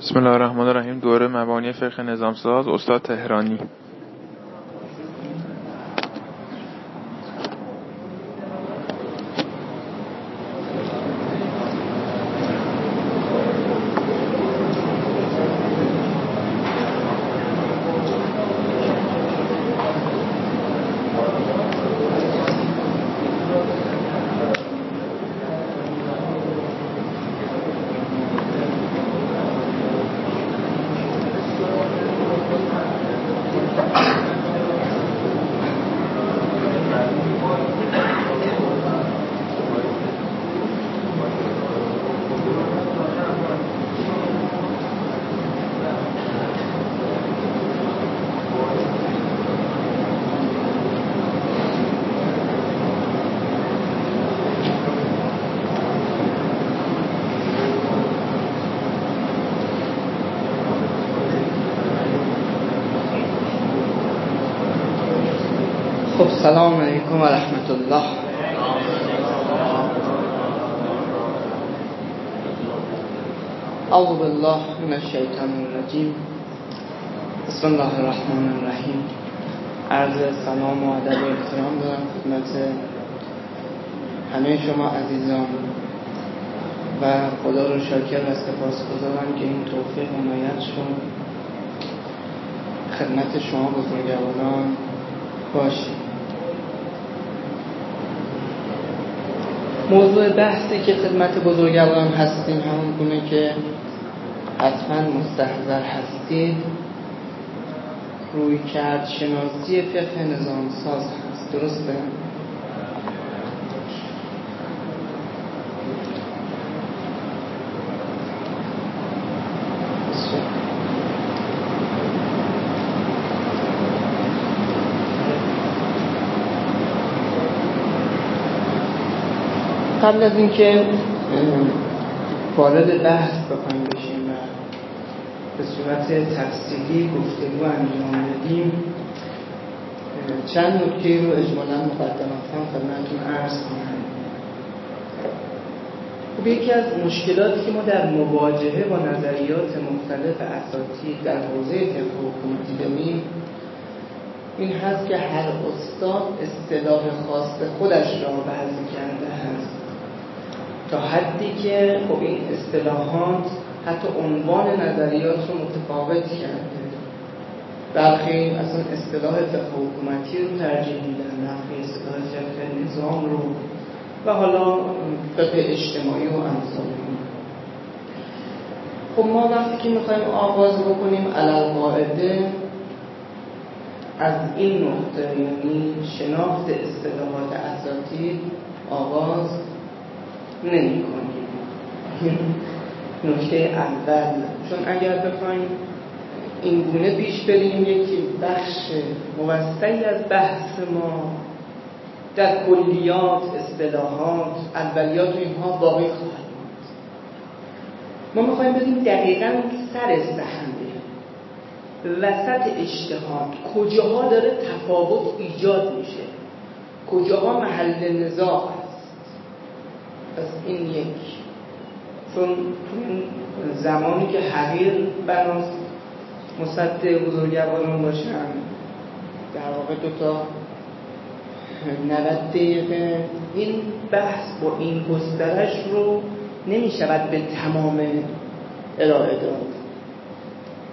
بسم الله الرحمن الرحیم. دوره مبانی فقه نظامساز استاد تهرانی السلام علیکم و رحمت الله اعوذ بالله من الشیطان الرجیم بسم الله الرحمن الرحیم عرض سلام و ادب و احترام دارم خدمت همه شما عزیزان و خدا رو شاکر و سپاس گذارم که این توفیق عنایت شد. خدمت شما بزرگواران باشید. موضوع بحثی که خدمت بزرگواران هستیم همون گونه که حتما مستحضر هستید. روی کرد شناسی فقه نظام ساز هست. درسته؟ قبل از اینکه وارد بحث بخوایم بشیم و به صورت تفصیلی گفتگو انجام بدیم چند نکته رو اجمالا مقدمتا خدمتتون عرض کنم. خب یکی از مشکلاتی که ما در مواجهه با نظریات مختلف اساتید در حوزه فقه حکومتی داریم این هست که هر استاد اصطلاح خاص خودش را وضع کرده تا حدی که خب این اصطلاحات حتی عنوان نظریات رو متفاوت کرده. برخی اصلا اصطلاح فقه حکومتی رو ترجیح میدن برخی اصطلاح نظام رو و حالا فقه اجتماعی و امثال خب ما وقتی که می‌خوایم آغاز بکنیم علل قاعده از این نقطه یعنی شناخت اصطلاحات اساتید آغاز نمی نکته اول. چون اگر بخوایم این گونه پیش بریم یکی بخش موسعی از بحث ما در کلیات اصطلاحات اولیات و اینها باقی خواهد ما می‌خوایم بدیم دقیقا سر سحنده وسط اجتهاد کجاها داره تفاوت ایجاد میشه؟ کجاها محل نزاع؟ پس این یک. چون زمانی که حقیر بناست مصد بزرگواران باشن در واقع دوتا 90 دقیقه این بحث با این گسترش رو نمی شود به تمام ارائه داد.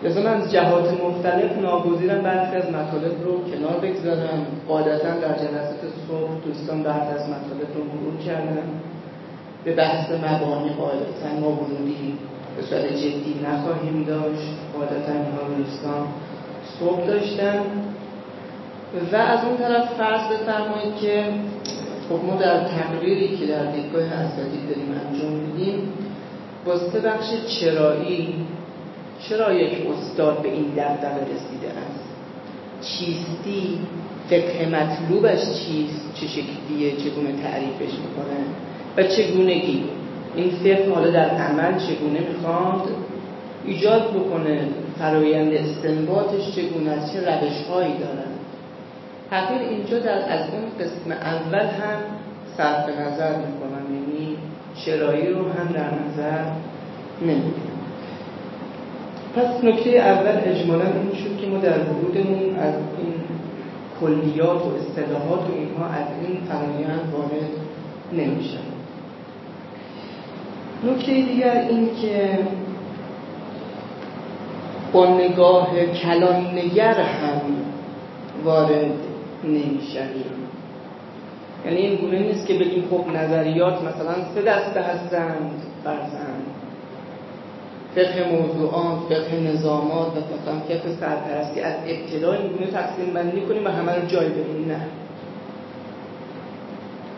من از جهات مختلف ناگزیرم برخی از مطالب رو کنار بگذارم قاعدتا در جلسات صبح دوستان بعد از مطالب رو مرور کردن. به بحث مبانی قاعدتا ما ورودی به صورت جدی نخواهیم داشت. قاعدتا اینها رو صبح داشتن و از اون طرف فرض بفرمایید که خب ما در تقریری که در دیدگاه اساتید داریم انجام میدیم با سه بخش چرایی چرا یک استاد به این دغدغه رسیده است؟ چیستی؟ فقه مطلوبش چیست؟ چه شکلیه؟ چگونه تعریفش می‌کنه؟ و چگونگی. این فقه حالا در عمل چگونه می‌خواد ایجاد بکنه؟ فرایند استنباطش چگونه است؟ چه روش هایی دارن؟ حقیر اینجا در از اون قسم اول هم صرف نظر می‌کنم. یعنی شرایی رو هم در نظر نمی‌گیرم. پس نکته اول اجمالا این شد که ما در ورودمون از این کلیات و اصطلاحات و اینها از این فرایند وارد نمیشن نکته دیگر این که با نگاه کلان نگر هم وارد نمی‌شویم. یعنی این گونه نیست که بگیم خب نظریات مثلا سه دسته هستند فرزند فقه موضوعات فقه نظامات و مثلا فقه سرپرستی از ابتدا این گونه تقسیم بندی کنیم و همه رو جای بدیم نه.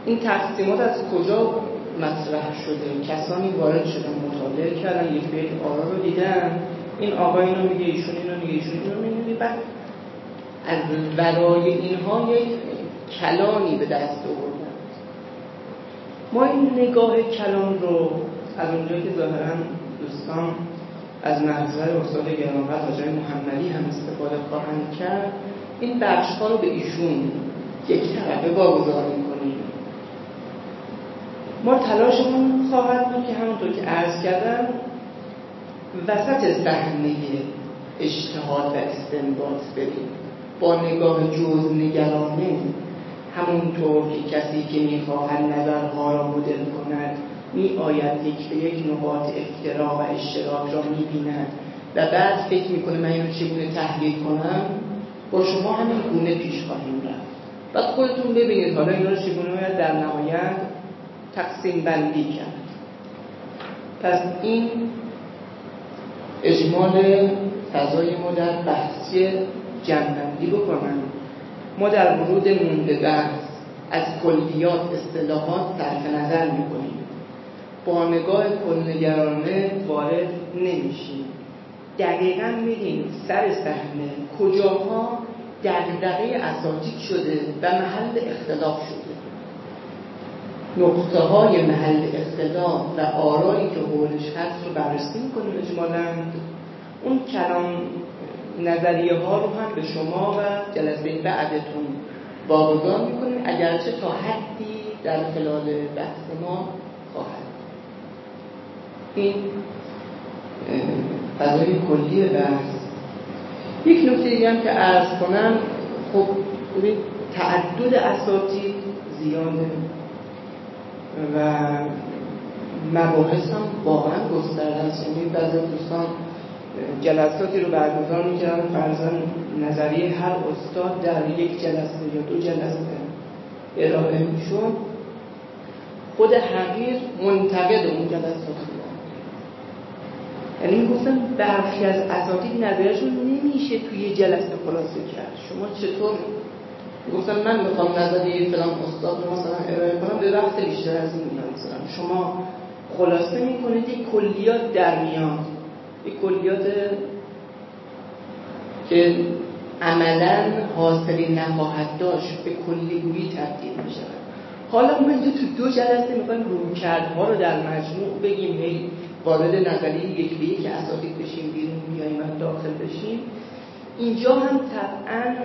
این تقسیمات از کجا مطرح شده. کسانی وارد شدن مطالعه کردن یک بیت آرا رو دیدن. این آقا اینو میگه ایشون اینو میگه ایشون اینو میگه. بعد از برای اینها یک کلانی به دست آوردن. ما این نگاه کلان رو از اونجا که ظاهرا دوستان از محضر استاد گرانقدر حاجی محمدی هم استفاده خواهند کرد این بخش رو به ایشون یک طرفه واگذار ما تلاشمون خواهد بود که همونطور که عرض کردم وسط صحنه اجتهاد و استنباط بریم. با نگاه جز نگرانه همونطور که کسی که می‌خواهد نظرها را مدل کند می آید یک به یک نقاط افترا و اشتراک را می بیند و بعد فکر می‌کنه من اینو چگونه تحلیل کنم؟ با شما همین گونه پیش خواهیم رفت. بعد خودتون ببینید حالا اینا رو چگونه باید در نهایت تقسیم بندی کرد. پس این اجمال فضای ما در بحثی جنبندی بکنم. ما در ورود مونده بحث از کلیات اصطلاحات صرف نظر می‌کنیم. با نگاه کلنگرانه وارد نمیشیم. دقیقا میگیم سر صحنه کجاها دقدقه اساتید شده و محل اختلاف شده. نقطه های محل اختلاف و آرایی که حولش هست رو بررسی می‌کنیم اجمالا. اون کلام نظریه ها رو هم به شما و جلسه بعدتون واگذار می‌کنیم. اگرچه تا حدی در خلال بحث ما خواهد. این فضای کلی بحث. یک نکته هم که عرض کنم خب تعدد اساتید زیاده. و مباحث هم واقعا گسترده است. یعنی بعضی دوستان جلساتی رو برگزار می‌کردن. فرضاً نظریه هر استاد در یک جلسه یا دو جلسه ارائه میشون خود حقیر منتقد اون جلسات یعنی می‌گفتن برخی از اساتید نظرشون نمیشه توی جلسه خلاصه کرد. شما چطور گفتم من می‌خوام نظریه فلان استاد رو مثلا ارائه کنم به وقت بیشتر از این میاد مثلا. شما خلاصه می‌کنید یک کلیات در میاد یک کلیات که عملا حاصلی نخواهد داشت به کلیگویی تبدیل می شود حالا ما اینجا تو دو جلسه می‌خوایم رویکردها رو در مجموع بگیم. هی وارد نظریه یک به یک اساتید بشیم بیرون بیاییم و داخل بشیم. اینجا هم طبعا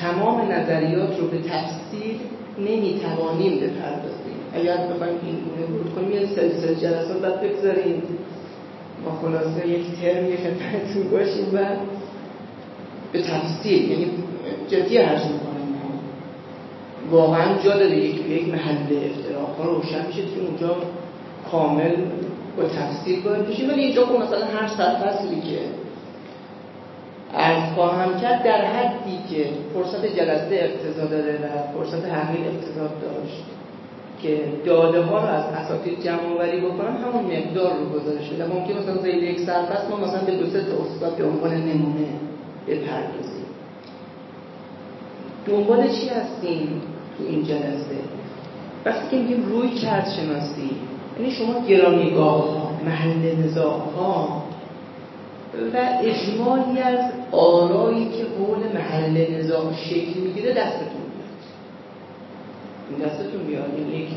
تمام نظریات رو به تفصیل نمی‌توانیم بپردازیم. اگر بخوایم این گونه بود کنیم یه سلسله جلسات باید بگذاریم. ما خلاصه یک ترمی خدمتتون باشیم و به تفصیل یعنی جدی عرض می‌کنم واقعا جا داره یک یک محل اختراق روشن میشه که اونجا کامل با تفصیل باید بشیم ولی اینجا خب مثلا هر سرفصلی که عرض خواهم کرد در حدی که فرصت جلسه اقتضا داره و فرصت حقیق اقتضا داشت که داده ها رو از اساتید جمع آوری بکنم همون مقدار رو گزارش بدم. ممکن مثلا زیر یک سرفصل ما مثلا به دو سه تا استاد به عنوان نمونه بپردازیم. دنبال چی هستیم تو این جلسه؟ وقتی که میگیم روی کرد شناسی یعنی شما گرانیگاه ها محل نزاع ها و اجمالی از آرایی که حول محل نزاع شکل می‌گیره دستتون این دستتون بیاد این یک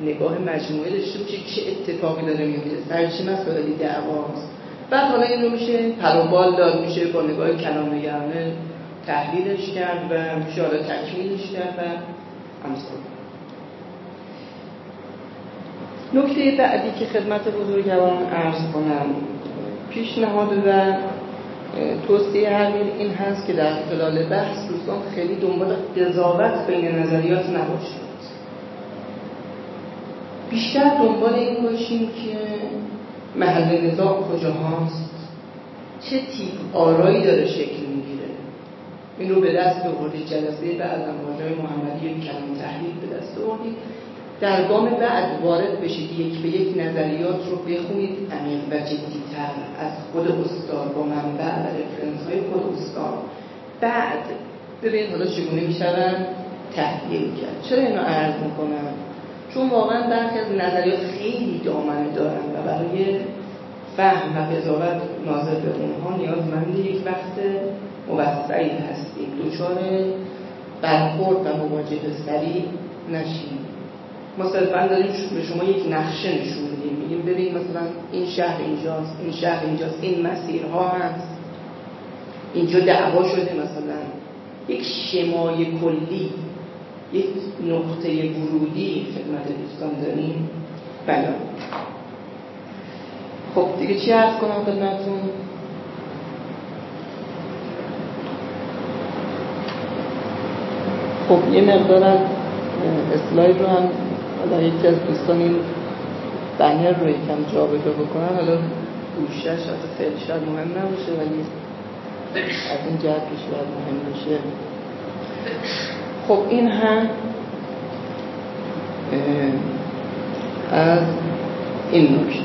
نگاه مجموعه داشته باشه چه اتفاقی داره میفته سر چه مسائلی دعواست بعد حالا این رو میشه پروبال داد. میشه با نگاه کلام نگرانه تحلیلش کرد و میشه حالا تکمیلش کرد و امثال نکته بعدی که خدمت بزرگواران عرض کنم پیشنهاد و توصیه همین این هست که در خلال بحث دوستان خیلی دنبال قضاوت بین نظریات نباشید. بیشتر دنبال این باشیم که محل نظام کجا هست چه تیپ؟ آرایی داره شکل می‌گیره. این رو به دست بردید جلسه بعد از محمدی کلام تحلیل به دست بردید در گام بعد وارد بشید یک به یک نظریات رو بخونید. عمیق و جدیتر از خود استاد با منبع و رفرنس های خود استاد. بعد ببینید حالا چگونه میشون تحلیل کرد چرا اینو عرض می‌کنم؟ چون واقعا برخی از نظریات خیلی دامنه دارن و برای فهم و قضاوت ناظر به اونها نیازمند یک وقت موسعی هستیم. دچار برخورد و مواجهه سریع نشیم. ما صرفا داریم به شما یک نقشه نشون میدیم. میگیم ببین مثلا این شهر اینجاست این شهر اینجاست این مسیرها هست. اینجا دعوا شده مثلا. یک شمای کلی یک نقطه ورودی خدمت دوستان داریم. بله. خب دیگه چی عرض کنم خدمتون خب یه مقدارم اسلاید رو هم حالا یکی از دوستان این بنر رو یکم جا بجا بکنن حالا گوشش حتی خیلی شاید مهم نباشه ولی از این جهت که شاید مهم باشه. خب این هم از این نکته.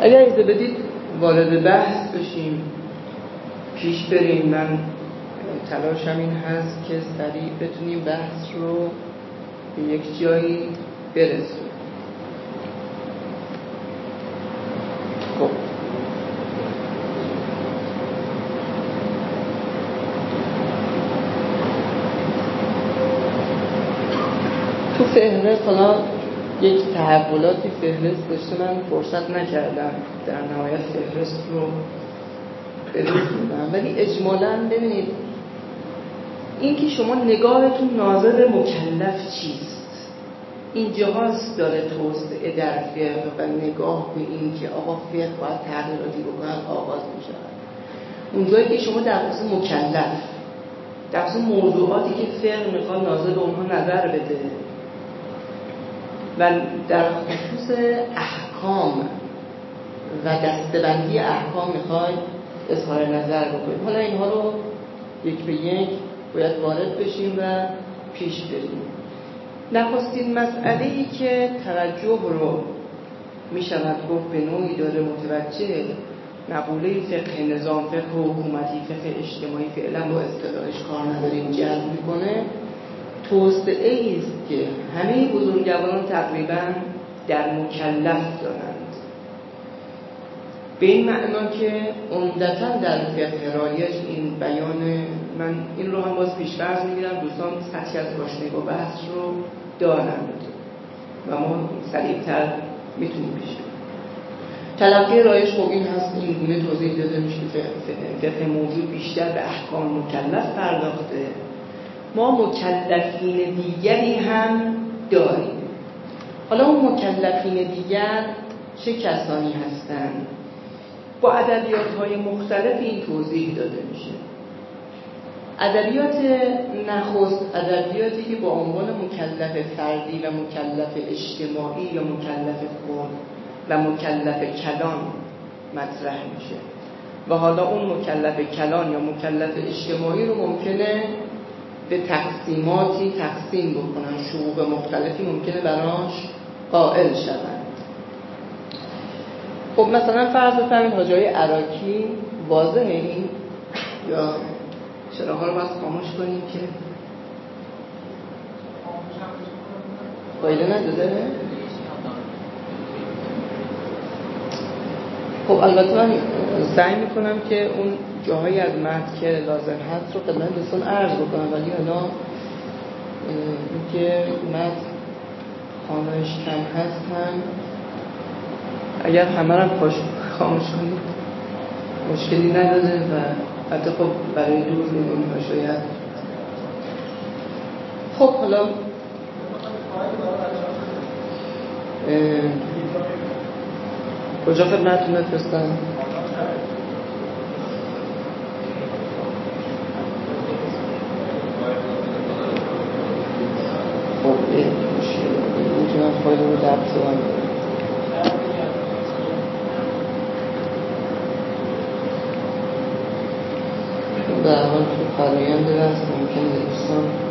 اگر ایزه بدید وارد بحث بشیم پیش بریم. من تلاشم این هست که سریع بتونیم بحث رو به یک جایی برسونیم خب. تو فهرست حالا یک تحولاتی فهرست داشته من فرصت نکردم در نهایت فهرست رو بروز ولی اجمالا ببینید اینکه شما نگاهتون ناظر مکلف چیست؟ این جهاز داره توسعه در فقه و نگاه به این که آقا فقه باید تغییراتی بکنن آغاز می شود اونجایی که شما در خصوص مکلف در خصوص موضوعاتی که فقه می‌خواد ناظر به اونها نظر بده. و در خصوص احکام و دستبندی احکام می‌خوای اظهار نظر بکنیم حالا اینها رو یک به یک باید وارد بشیم و پیش بریم. نخستین مسئله ای که توجه رو می شود گفت به نوعی داره متوجه مقوله فقه نظام فقه حکومتی فقه اجتماعی فعلا با اصطلاحش کار نداریم جلب می‌کنه. توسعه است که همه بزرگواران تقریبا در مکلف دارند. به این معنا که عمدتا در فقه رایج این بیان من این رو هم باز پیشفرض می‌گیرم. دوستان سطحی از آشنایی با بحث رو دارند و ما سریعتر می‌تونیم پیش تلقی رایش خب این هست این گونه توضیح داده میشه فقه موجود بیشتر به احکام مکلف پرداخته. ما مکلفین دیگری هم داریم. حالا اون مکلفین دیگر چه کسانی هستند با ادبیات های مختلف این توضیح داده میشه. ادبیات نخست ادبیاتی که با عنوان مکلف فردی و مکلف اجتماعی یا مکلف خود و مکلف کلان مطرح میشه. و حالا اون مکلف کلان یا مکلف اجتماعی رو ممکنه به تقسیماتی تقسیم بکنن. شعوب مختلفی ممکنه براش قائل شدن خب مثلا فرض بفرمایید حاجای عراکی واضحه این؟ یا چراغ رو باید خاموش کنیم که فایده نداده خب البته من سعی می‌کنم که اون جاهایی از متن که لازم هست رو خدمت دوستان عرض بکنم ولی حالا اینکه متن خاموش کم هست هم اگر همه رو خاموش کنید مشکلی نداره و حتی خب برای دور می‌بینی ها شاید. خب حالا کجا خدمتتون بفرستم خب این می‌تونم خواهی رو درد حال تو فرایند بحث ممکن دوستان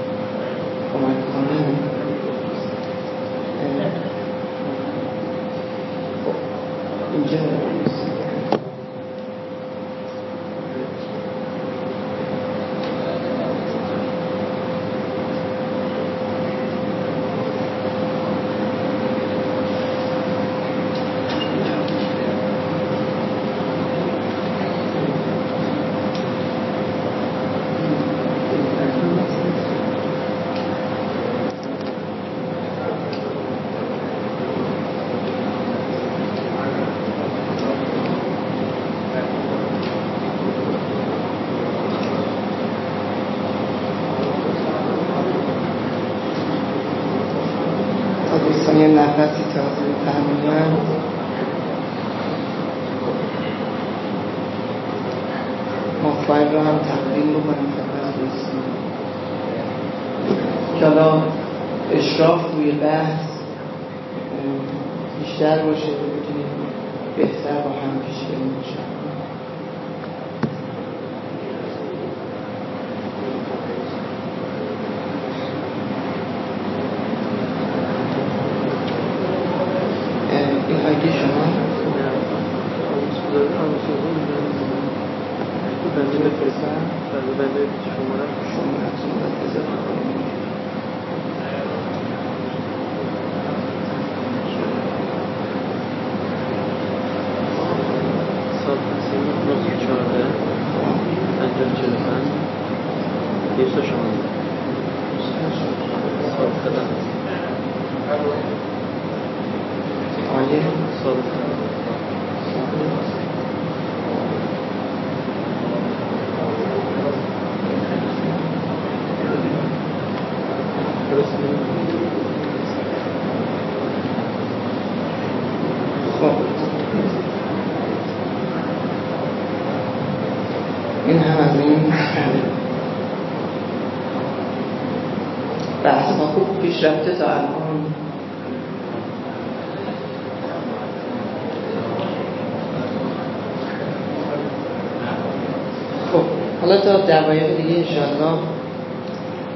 حالا تا دقایق دیگه انشاءالله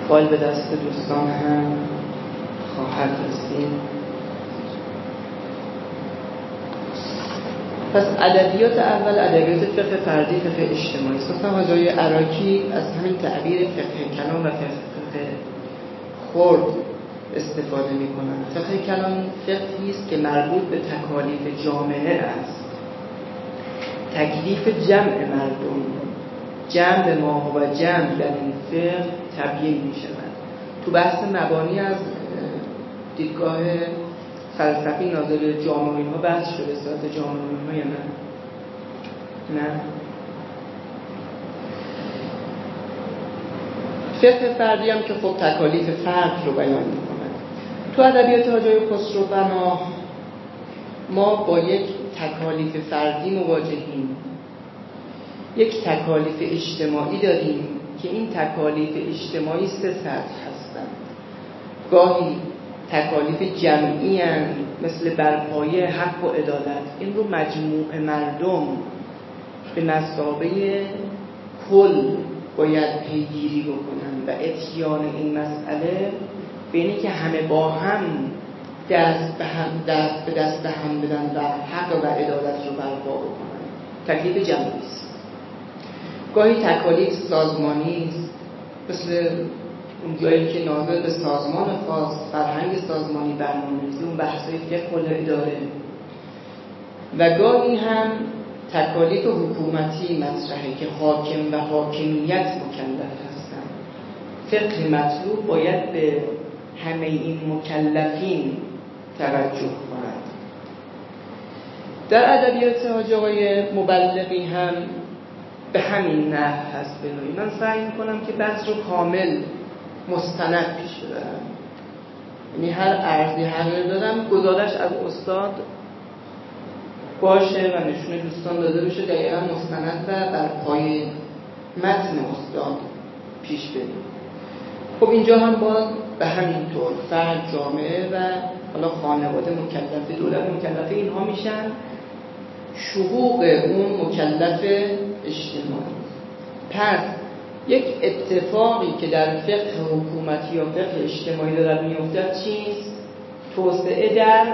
فایل به دست دوستان هم خواهد رسید. پس ادبیات اول ادبیات فقه فردی فقه اجتماعی. است حاجای عراقی از همین تعبیر فقه کلام و فقه خورد استفاده می کنند فقه کلام فقهی است که مربوط به تکالیف جامعه است. تکلیف جمع مردم. جمع ما و جمع در این فقه تبیین می شود تو بحث مبانی از دیدگاه فلسفی ناظر جامعه اینها بحث شده ساعت جامعه اینها یا نه؟ نه؟ فقه فردی هم که خب تکالیف فرد رو بیان تو ادبیات حاجای خسرو بنا ما با یک تکالیف فردی مواجهیم. یک تکالیف اجتماعی داریم که این تکالیف اجتماعی سه سطح هستند. گاهی تکالیف جمعی مثل برپایه حق و عدالت. این رو مجموع مردم به نصابه کل باید پیگیری بکنن و اتیان این مسئله به که همه با هم دست به هم دست به دست هم بدن و حق و عدالت رو برپا بکنن. تکلیف جمعی است. گاهی تکالیف سازمانی است. مثل اون جایی که ناظر به سازمان خاص فرهنگ سازمانی برنامه‌ریزی اون بحثای کل اداره. و گاهی هم تکالیف حکومتی مطرحه که حاکم و حاکمیت مکلف هستن. فقه مطلوب باید به همه این مکلفین توجه کنند در ادبیات حاج آقای مبلغی هم به همین نحو هست بنوی من سعی می‌کنم که بحث رو کامل مستند پیش ببرم یعنی هر ارزی هر دارم گزارش از استاد باشه و نشون دوستان داده بشه دقیقا مستند و بر پای متن استاد پیش بریم. خب اینجا هم باز به همین طور فرد جامعه و حالا خانواده مکلف دولت مکلف اینها میشن. شقوق اون مکلف اجتماعی پس یک اتفاقی که در فقه حکومتی یا فقه اجتماعی دارد میافتد چیست توسعه در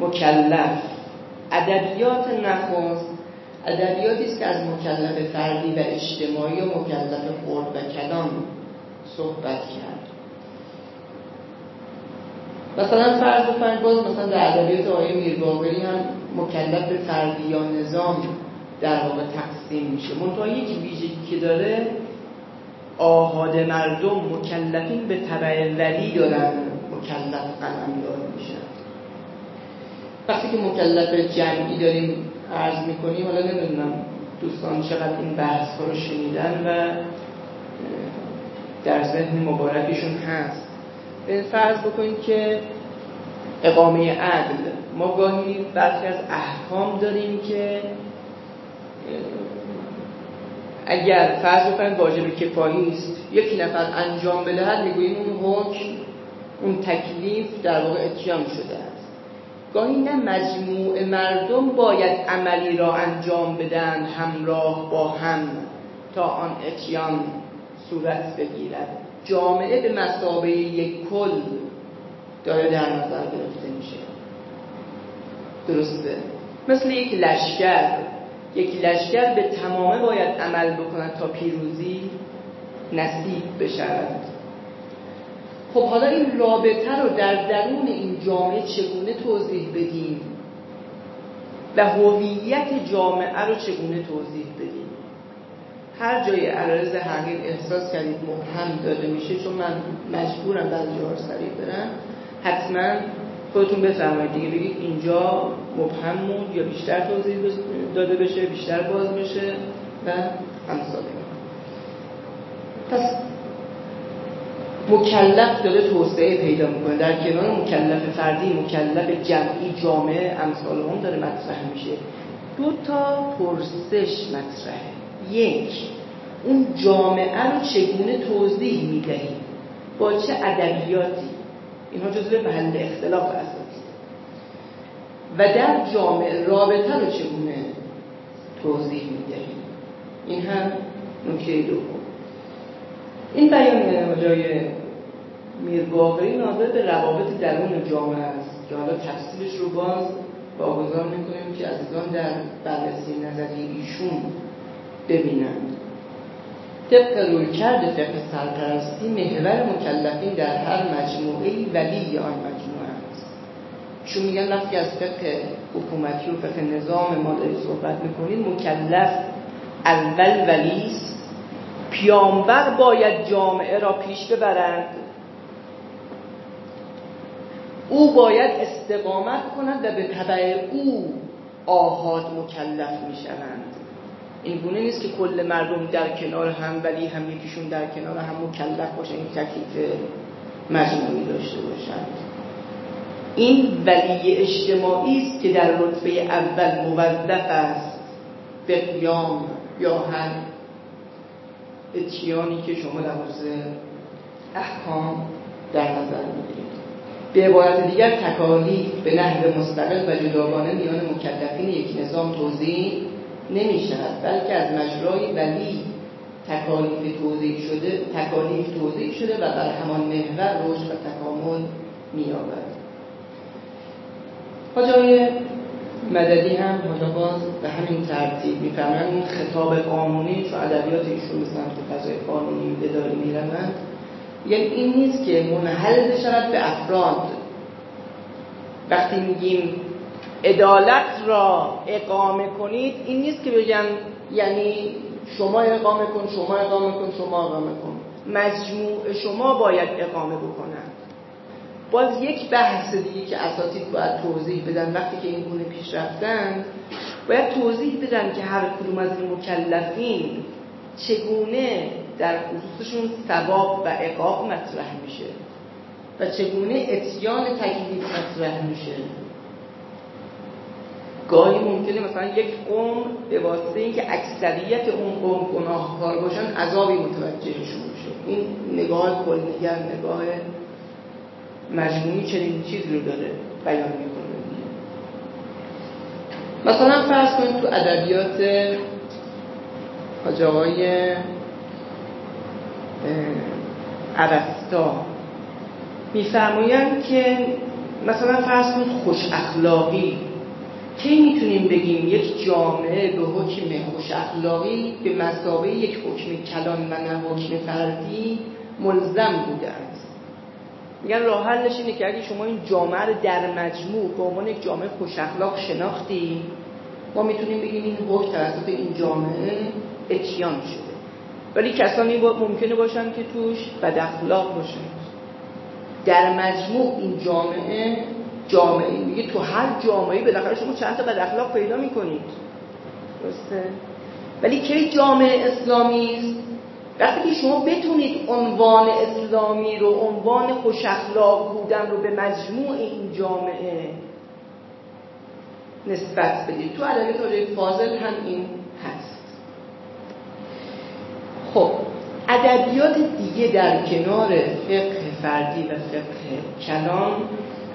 مکلف. ادبیات نخست ادبیاتی است که از مکلف فردی و اجتماعی و مکلف خرد و کلان صحبت کرد. مثلا فرض بفرمایید باز مثلا در ادبیات آقای میرباقری هم مکلف فردی یا نظام در واقع تقسیم میشه. منتها یک ویژگی که داره آهاد مردم مکلفین به طبع ولی دارن مکلف قلمدار میشن. وقتی که مکلف جمعی داریم عرض می‌کنیم حالا نمی‌دونم دوستان چقدر این بحث ها رو شنیدن و در ذهن مبارکشون هست. به فرض بکنید که اقامه عدل ما گاهی برخی از احکام داریم که اگر فرض بکنید واجب کفایی است یک نفر انجام بدهد می‌گوییم اون حکم اون تکلیف در واقع اتیان شده است. گاهی نه مجموع مردم باید عملی را انجام بدن همراه با هم تا آن اتیان صورت بگیرد. جامعه به مسابقه یک کل داره در نظر گرفته میشه. درسته؟ مثل یک لشکر. یک لشکر به تمامه باید عمل بکند تا پیروزی نصیب بشود. خب حالا این رابطه رو در درون این جامعه چگونه توضیح بدیم؟ و هویت جامعه رو چگونه توضیح هر جای عرض حقیق احساس کردید مبهم داده میشه چون من مجبورم بعضی جاها سریع برم حتما خودتون بفرمایید دیگه بگید اینجا مبهم موند یا بیشتر توضیح داده بشه بیشتر باز بشه و همسال پس مکلف داره توسعه پیدا می‌کنه. در کنار مکلف فردی مکلف جمعی جامعه امثال هم داره مطرح میشه. دو تا پرسش مطرحه. یک اون جامعه رو چگونه توضیح می‌دهیم با چه ادبیاتی؟ اینها جزو محل اختلاف اساسی. و در جامعه رابطه رو چگونه توضیح می‌دهیم این هم نکته دوم. این بیان جای میرباقری ناظر به روابط درون جامعه است که حالا تفصیلش رو باز واگذار می‌کنیم که عزیزان در بررسی نظری ایشون ببینند طبق رویکرد فقه سرپرستی محور مکلفین در هر مجموعه ولی آن مجموعه است. چون میگن وقتی از فقه حکومتی و فقه نظام ما داری صحبت می‌کنید مکلف اول ولی است. پیامبر باید جامعه را پیش ببرند. او باید استقامت کند و به طبع او آهاد مکلف می‌شوند. این گونه نیست که کل مردم در کنار هم ولی هم یکیشون در کنار هم مکلف باشن این تکلیف مجموعی داشته باشند این ولی اجتماعی است که در رتبه اول موظف است. به قیام یا هر اتیانی که شما در احکام در نظر می‌گیرید. به عبارت دیگر تکالیف به نحو مستقل و جداگانه میان مکلفین یک نظام توضیح نمی شود بلکه از مجرای ولی تکالیف توضیح شده تکالیف توضیح شده و بر همان محور رشد و تکامل می آورد حاجای مددی هم حالا به همین ترتیب می‌فهمن این خطاب قانونی چون ادبیات ایشون به سمت فضای قانونی اداری می‌روند یعنی این نیست که منحل بشود به افراد. وقتی میگیم عدالت را اقامه کنید. این نیست که بگن یعنی شما اقامه کن شما اقامه کن شما اقامه کن. مجموع شما باید اقامه بکنند باز یک بحث دیگه که اساتید باید توضیح بدن وقتی که این گونه پیش رفتن باید توضیح بدن که هر کدوم از این مکلفین چگونه در خصوصشون ثواب و عقاب مطرح میشه و چگونه اتیان تکلیف مطرح میشه. گاهی ممکنه مثلا یک قوم به واسطه اینکه اکثریت اون قوم گناهکار باشن عذابی متوجهشون میشه این نگاه کلنگر نگاه مجموعی چنین چیز رو داره بیان می‌کنه. مثلا فرض کنید تو ادبیات حاج آقای عرستا میفرمایند که مثلا فرض کنید خوش اخلاقی کی می‌تونیم بگیم یک جامعه به حکم خوش اخلاقی به مسابقه یک حکم کلان و نه حکم فردی ملزم بوده است؟ میگن راه حلش اینه که اگه شما این جامعه رو در مجموع به عنوان یک جامعه خوش اخلاق شناختی ما می‌تونیم بگیم این حکم توسط این جامعه اتیان شده. ولی کسانی ممکنه باشن که توش بد اخلاق باشن. در مجموع این جامعه جامعه میگه تو هر جامعه بالاخره شما چند تا بد اخلاق پیدا می‌کنید. درسته؟ ولی کی جامعه اسلامی است؟ وقتی که شما بتونید عنوان اسلامی رو عنوان خوش اخلاق بودن رو به مجموع این جامعه نسبت بدید. تو ادبیات حاجه فاضل هم این هست. خب ادبیات دیگه در کنار فقه فردی و فقه کلام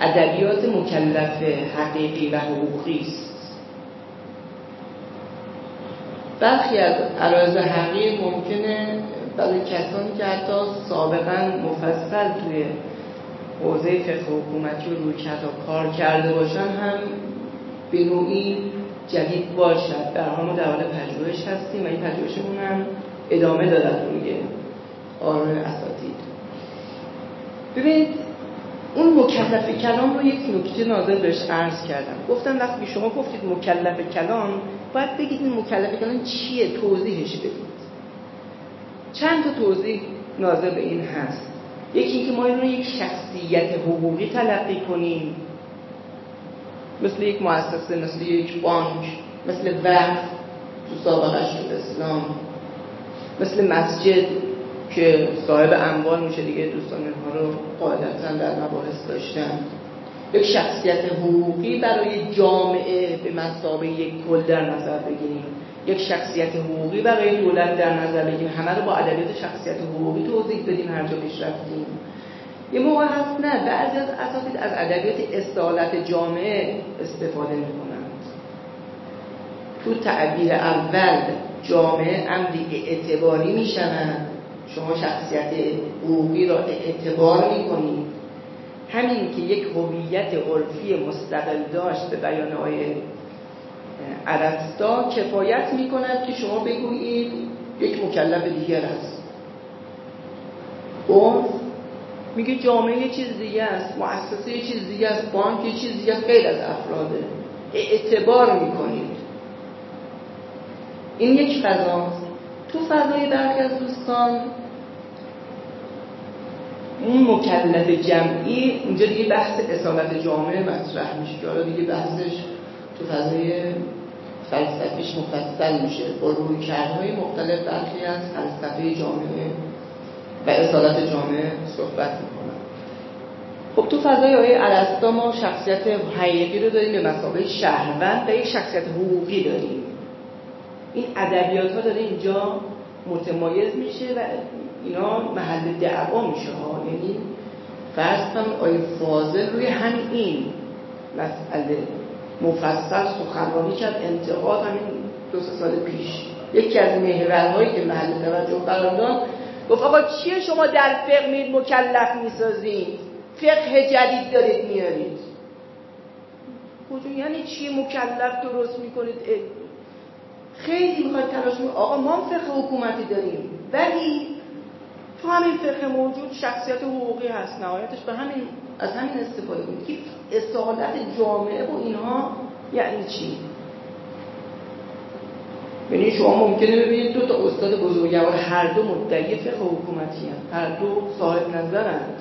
ادبیات مکلف حقیقی و حقوقی است. برخی از عرایز حقیق ممکنه برای کسانی که حتی سابقا مفصل توی حوزه فقه حکومتی و روی کار کرده باشن هم به نوعی جدید باشد در حال ما در حال پژوهش هستیم و این پژوهشمون هم ادامه دارد روی آرون اساتید. ببینید اون مکلف کلام رو یک نکته ناظر بهش عرض کردم. گفتم وقتی شما گفتید مکلف کلام باید بگید این مکلف کلام چیه؟ توضیحش بدید. چند تا توضیح ناظر به این هست. یکی اینکه ما این رو یک شخصیت حقوقی تلقی کنیم. مثل یک مؤسسه مثل یک بانک مثل وقت تو سابقش اسلام مثل مسجد. که صاحب اموال میشه دیگه دوستان اینها رو قاعدتا در مباحث داشتن. یک شخصیت حقوقی برای جامعه به مسابقه یک کل در نظر بگیریم. یک شخصیت حقوقی برای دولت در نظر بگیریم. همه رو با ادبیات شخصیت حقوقی توضیح بدیم هر جا پیش رفتیم. یه موقع هست نه بعضی از اساتید از ادبیات اصالت جامعه استفاده می‌کنند. تو تعبیر اول جامعه امری اعتباری می‌شوند. شما شخصیت حقوقی را اعتبار می‌کنید. همین که یک هویت عرفی مستقل داشت به بیان آیه عرستا کفایت می‌کند که شما بگویید یک مکلف دیگر است. عرف میگه جامعه یه چیز دیگه است مؤسسه یه چیز دیگه است بانک یه چیز دیگه است غیر از افراده اعتبار می‌کنید. این یک فضاست تو فضای برخی از دوستان. اون مکلف جمعی اینجا دیگه بحث اصالت جامعه مطرح میشه که حالا دیگه بحثش تو فضای فلسفیش مفصل میشه. با روی کردهای مختلف برخی از فلسفه جامعه و اصالت جامعه صحبت می‌کنن خب تو فضای آیه عرستا ما شخصیت حقیقی رو داریم به مسابقه شهروند و یک شخصیت حقوقی داریم. این ادبیات ها داره اینجا متمایز میشه و اینا محل دعوا میشه ها. یعنی فرض کنم آیه فاضل روی همین مسئله مفصل سخنرانی کرد انتقاد همین دو سال پیش. یکی از محورهایی که محل توجه قرار داد گفت آقا چیه شما در فقه مید مکلف می‌سازید؟ فقه جدید دارید میارید کجا؟ یعنی چیه مکلف درست می‌کنید؟ خیلی می‌خواید تلاش می‌کنید آقا ما فقه حکومتی داریم. ولی تو همین فقه موجود شخصیت حقوقی هست. نهایتش به همین از همین استفاده کنید که اصالت جامعه و اینها یعنی چی؟ یعنی شما ممکنه ببینید دو تا استاد بزرگوار هر دو مدعی فقه حکومتی هست هر دو صاحب نظرند.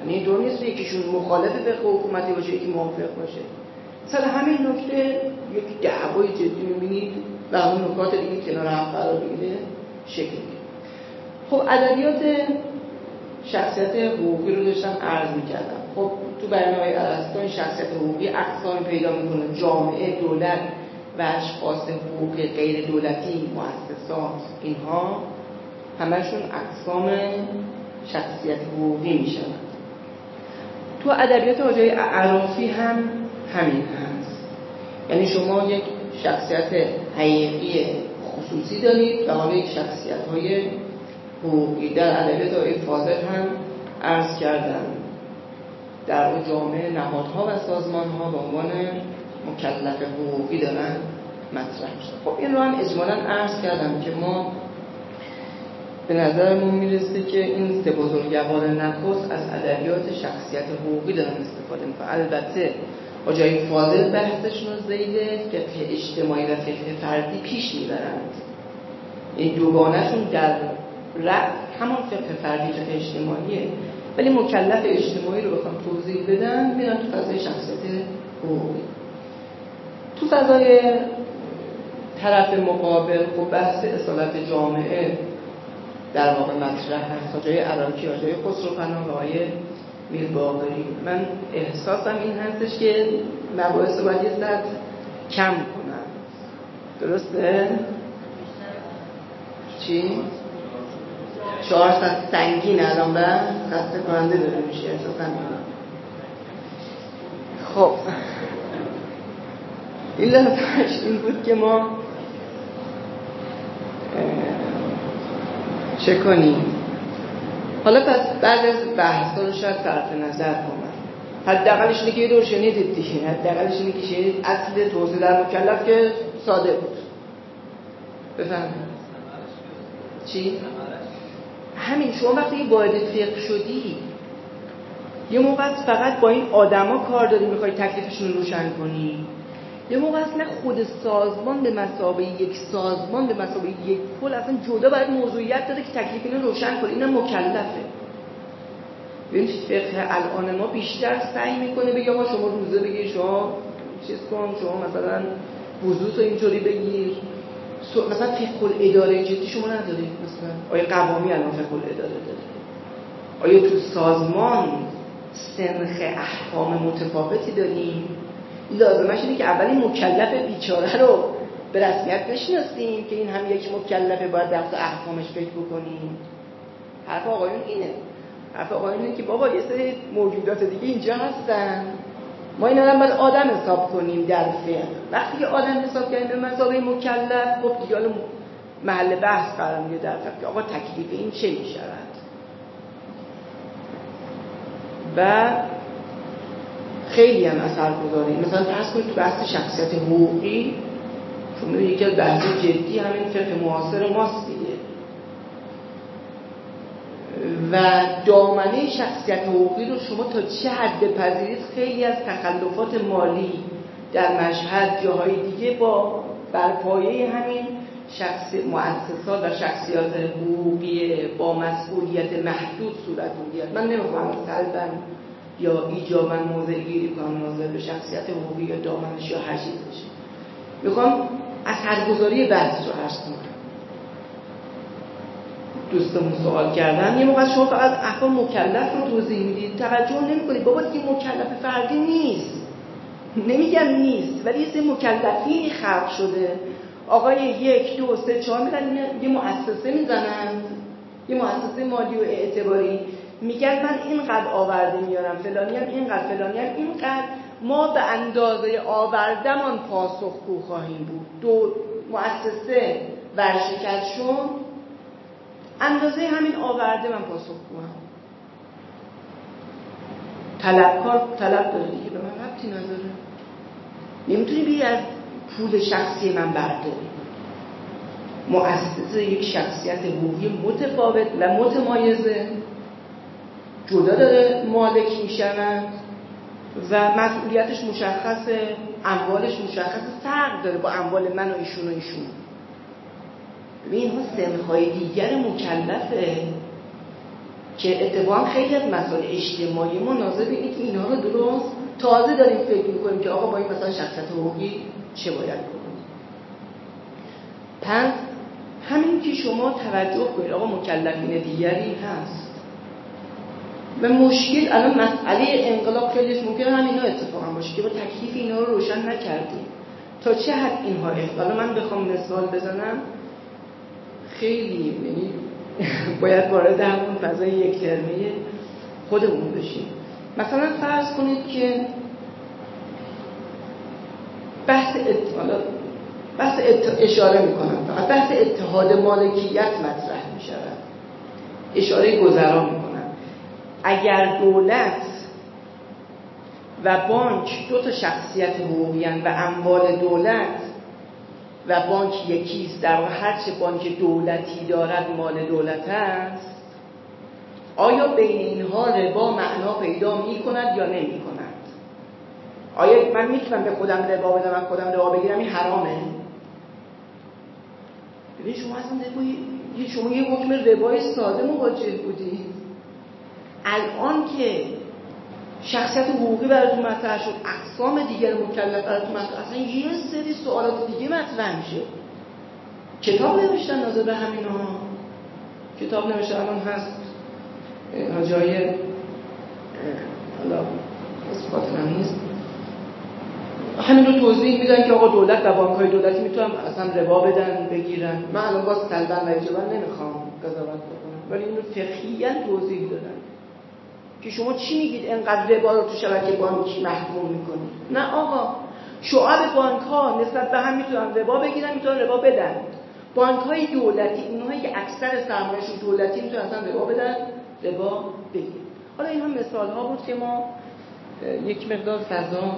یعنی دو نیست یکیشون مخالف فقه حکومتی باشه یکی موافق باشه. سر همین نکته یک دعوای جدی می‌بینید. و اون نکات دیگه کنار هم قرار بگیره شکل خب ادبیات شخصیت حقوقی رو داشتم عرض می‌کردم. خب تو های ارسطو شخصیت حقوقی اقسام پیدا می‌کنه. جامعه دولت و اشخاص حقوق غیر دولتی مؤسسات اینها همشون اقسام شخصیت حقوقی میشن تو ادبیات آجای عرافی هم همین هست. یعنی شما یک شخصیت حقیقی خصوصی دارید و حالا یک شخصیت های حقوقی در ادبیات آقای فاضل هم عرض کردم. در جامعه نهادها و سازمان ها به عنوان مکلف حقوقی دارن مطرح میشه. خب این رو هم اجمالا عرض کردم که ما به نظرمون می‌رسه که این سه بزرگوار نخست از ادبیات شخصیت حقوقی دارن استفاده می‌کنن. البته آجای فاضل بحثشون رو زید فقه اجتماعی و فقه فردی پیش می‌برند. این دوگانهشون در رأس همان فقه فردی فقه اجتماعیه. ولی مکلف اجتماعی رو بخوام توضیح بدن میرن تو فضای شخصیت حقوقی. تو فضای طرف مقابل و بحث اصالت جامعه در واقع مطرح هست. آجای عراقی آجای خسرو پناه و آقای میر باقری من احساسم این هستش که مباحث باید یه کم کنم. درسته؟ چی؟ چهار ساعت سنگین الان به خسته کننده داره میشه. احساسم خب. این لحظهش این بود که ما چه کنیم؟ حالا پس بعد از بحث رو شاید صرف نظر کنم حداقلش اینه که یه دور شنیدید دیگه. حداقلش اینه که شنید اصل توضیح در مکلف که ساده بود. بفهمید چی؟ همین. شما وقتی باید فقه شدی یه موقع فقط با این آدما کار داری می‌خوای تکلیفشون رو روشن کنی. یه موقع اصلا خود سازمان به مسابقه یک سازمان به مسابقه یک کل اصلا جدا باید موضوعیت داره که تکلیف اینو روشن کنه. اینم مکلفه. ببینید فقه الان ما بیشتر سعی می‌کنه بگه ما شما روزه بگیر شما چیز کن شما مثلا وضوط رو اینطوری بگیر مثلا فقه الاداره جدی شما ندارید مثلا. آیا قوامی الان فقه الاداره داره؟ آیا تو سازمان سنخ احکام متفاوتی داریم؟ لازمش اینه که اولی مکلف بیچاره رو به رسمیت بشناسیم که این هم یک مکلفه باید در احکامش فکر بکنیم. حرف آقایون اینه. حرف آقایون اینه که بابا یه سری موجودات دیگه اینجا هستن. ما این هم باید آدم حساب کنیم در فقه. وقتی که آدم حساب کنیم به مسابقه مکلف خب دیگه محل بحث قرار در فقه. آقا تکلیف این چه می‌شود؟ و خیلی هم اثر گذاره. مثلا فرض کنید تو بحث شخصیت حقوقی شما یکی از بحث جدی همین فقه معاصر ماست دیگه. و دامنه شخصیت حقوقی رو شما تا چه حد بپذیرید خیلی از تخلفات مالی در مشهد جاهای دیگه با برپایه همین شخص مؤسسات و شخصیات حقوقی با مسئولیت محدود صورت می‌گیرد. من نمی‌خوام سلبا یا ایجابا موضع گیری کنم ناظر به شخصیت حقوقی یا دامنش یا هر چیز بشه می‌خوام اثرگذاری بحث رو عرض کنم. دوستمون سوال کردن. یه موقع شما فقط احکام مکلف رو توضیح می‌دید. توجه نمی‌کنید. بابا دیگه مکلف فردی نیست. نمیگم نیست ولی یه مکلفینی خلق شده. آقای یک دو سه چهار می‌زنن یه مؤسسه می‌زنند یه مؤسسه مالی و اعتباری. میگن من اینقدر آورده میارم فلانی هم اینقدر فلانی هم اینقدر. ما به اندازه آوردمان پاسخگو خواهیم بود. دو مؤسسه ورشکستشون اندازه همین آورده من پاسخگو هم. طلبکار طلب داره دیگه به من ربطی نداره. نمی‌تونی بی از پول شخصی من برداری. مؤسسه یک شخصیت حقوقی متفاوت و متمایزه. جدا داره مالک می‌شوند و مسئولیتش مشخصه اموالش مشخصه فرق داره با اموال من و ایشون و ایشون. ببین اینها سنخهای دیگر مکلفه. که اتفاقا خیلی از مسائل اجتماعی ما ناظر به که اینها رو درست تازه داریم فکر می‌کنیم که آقا با این مثلا شخصیت حقوقی چه باید کنیم پس همین که شما توجه کنید آقا مکلفین دیگری هست. و مشکل الان مسئله انقلاب خیلیش ممکنه همینا اتفاقا باشه که با تکلیف اینا رو روشن نکردیم تا چه حد اینها حالا من بخوام مثال بزنم. خیلی یعنی باید وارد همون فضای یک ترمه خودمون بشیم. مثلا فرض کنید که بحث بحث اشاره می‌کنم. فقط بحث اتحاد مالکیت مطرح می‌شود. اشاره گذران. اگر دولت و بانک دو تا شخصیت حقوقی و اموال دولت و بانک یکیست در هر چه بانک دولتی دارد مال دولت است آیا بین اینها ربا معنا پیدا می کند یا نمی کند آیا من می‌تونم به خودم ربا بدم و خودم ربا بگیرم؟ این حرامه. ببین شما اصلا شما یه حکم ربای ساده مواجه بودید الان که شخصیت حقوقی براتون مطرح شد اقسام دیگر مکلف براتون مطرح اصلا یه سری سوالات دیگه مطرح میشه. کتاب نوشتن نازل به همین ها. کتاب نوشتن الان هست. جای حالا اسم نیست. همین رو توضیح میدن که آقا دولت و بانک های دولتی می‌تونن اصلا ربا بدن بگیرن. من الان باز سلبن و اجبن نمی‌خوام. قضاوت بکنم. ولی اینو فقهیا توضیح دادن که شما چی میگید انقدر ربا رو تو شبکه بانکی محکوم می‌کنید نه آقا شعار بانک ها نسبت به هم می‌تونن ربا بگیرن می‌تونن ربا بدن. بانک های دولتی اونهایی که اکثر سرمایه‌شون دولتی می‌تونن اصلا ربا بدن ربا بگیرن. حالا اینها مثال ها بود که ما یک مقدار فضا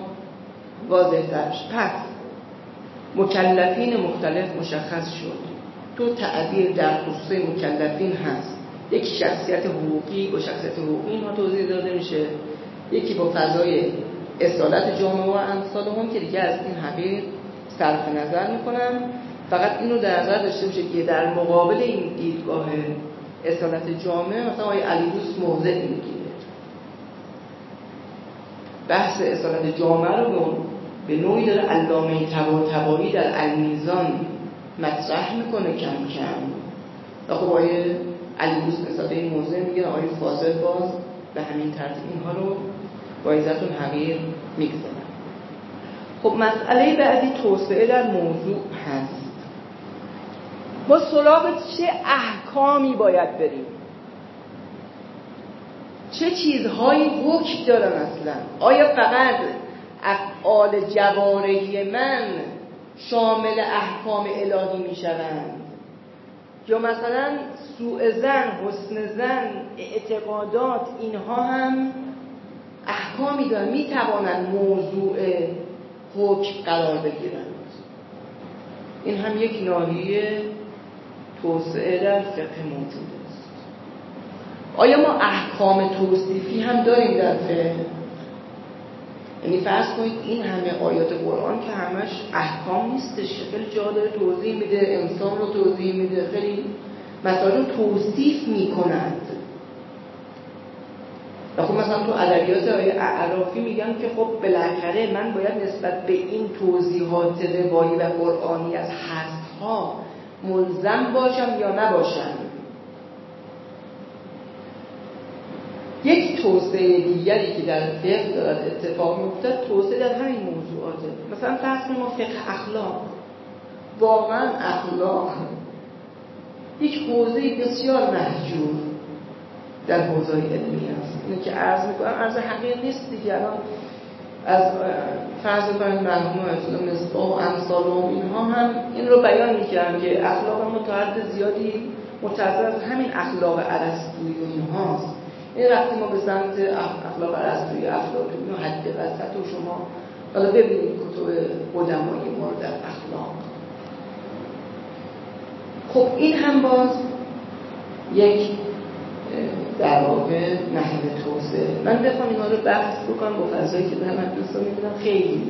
واضح شد. پس مکلفین مختلف مشخص شد. تو تعبیر در خصوص مکلفین هست. یک شخصیت حقوقی با شخصیت حقوقی اینها توضیح داده میشه. یکی با فضای اصالت جامعه و امثال هم که دیگه از این حقیق صرف نظر می‌کنم. فقط اینو در نظر داشته میشه که در مقابل این دیدگاه اصالت جامعه مثلا آقای علی دوست موضع می‌گیره. بحث اصالت جامعه رو به نوعی داره علامه تبا تبایی در المیزان مطرح می‌کنه کم کم. و خب آقای علی دوست نسبت این موضوع میگه آقای فاضل باز به همین ترتیب اینها رو با عزتون حقیر می‌گذارن خب مسئله بعدی توسعه در موضوع هست. با سراغ چه احکامی باید بریم؟ چه چیزهایی حکم دارن اصلا؟ آیا فقط افعال جوارحی من شامل احکام الهی می‌شوند؟ یا مثلا سوء زن حسن زن اعتقادات اینها هم احکامی دارن. می‌توانند موضوع حکم قرار بگیرند این هم یک ناحیه توسعه در فقه موجود است. آیا ما احکام توصیفی هم داریم در فقه؟ یعنی فرض کنید این همه آیات قرآن که همش احکام نیستش. خیلی جا داره توضیح میده انسان رو توضیح میده. خیلی مسائل رو توصیف می‌کنند. و خب مثلا تو ادبیات های اعرافی میگن که خب بالاخره من باید نسبت به این توضیحات روایی و قرآنی از ها ملزم باشم یا نباشم. یک توسعه دیگری که در فقه دارد اتفاق میفته توسعه در همین موضوعاته. مثلا فرض ما فقه اخلاق. واقعا اخلاق یک حوزه بسیار محجور در حوزه علمی است اینه که عرض می‌کنم عرض حقیق نیست دیگه. الان از فرض کنید مرحوم آیت مصباح و امثال و اینها هم این رو بیان می‌کردن که اخلاق ما تا حد زیادی از همین اخلاق ارسطویی و اینهاست این وقتی ما به سمت اخلاق ارسطویی اخلاق اینو حد وسط و شما حالا ببینید کتب قدمای مورد اخلاق. خب این هم باز یک در واقع نحو توسعه. من بخوام اینا رو بحث بکنم با فضایی که دارم دوستان می‌بینم خیلی.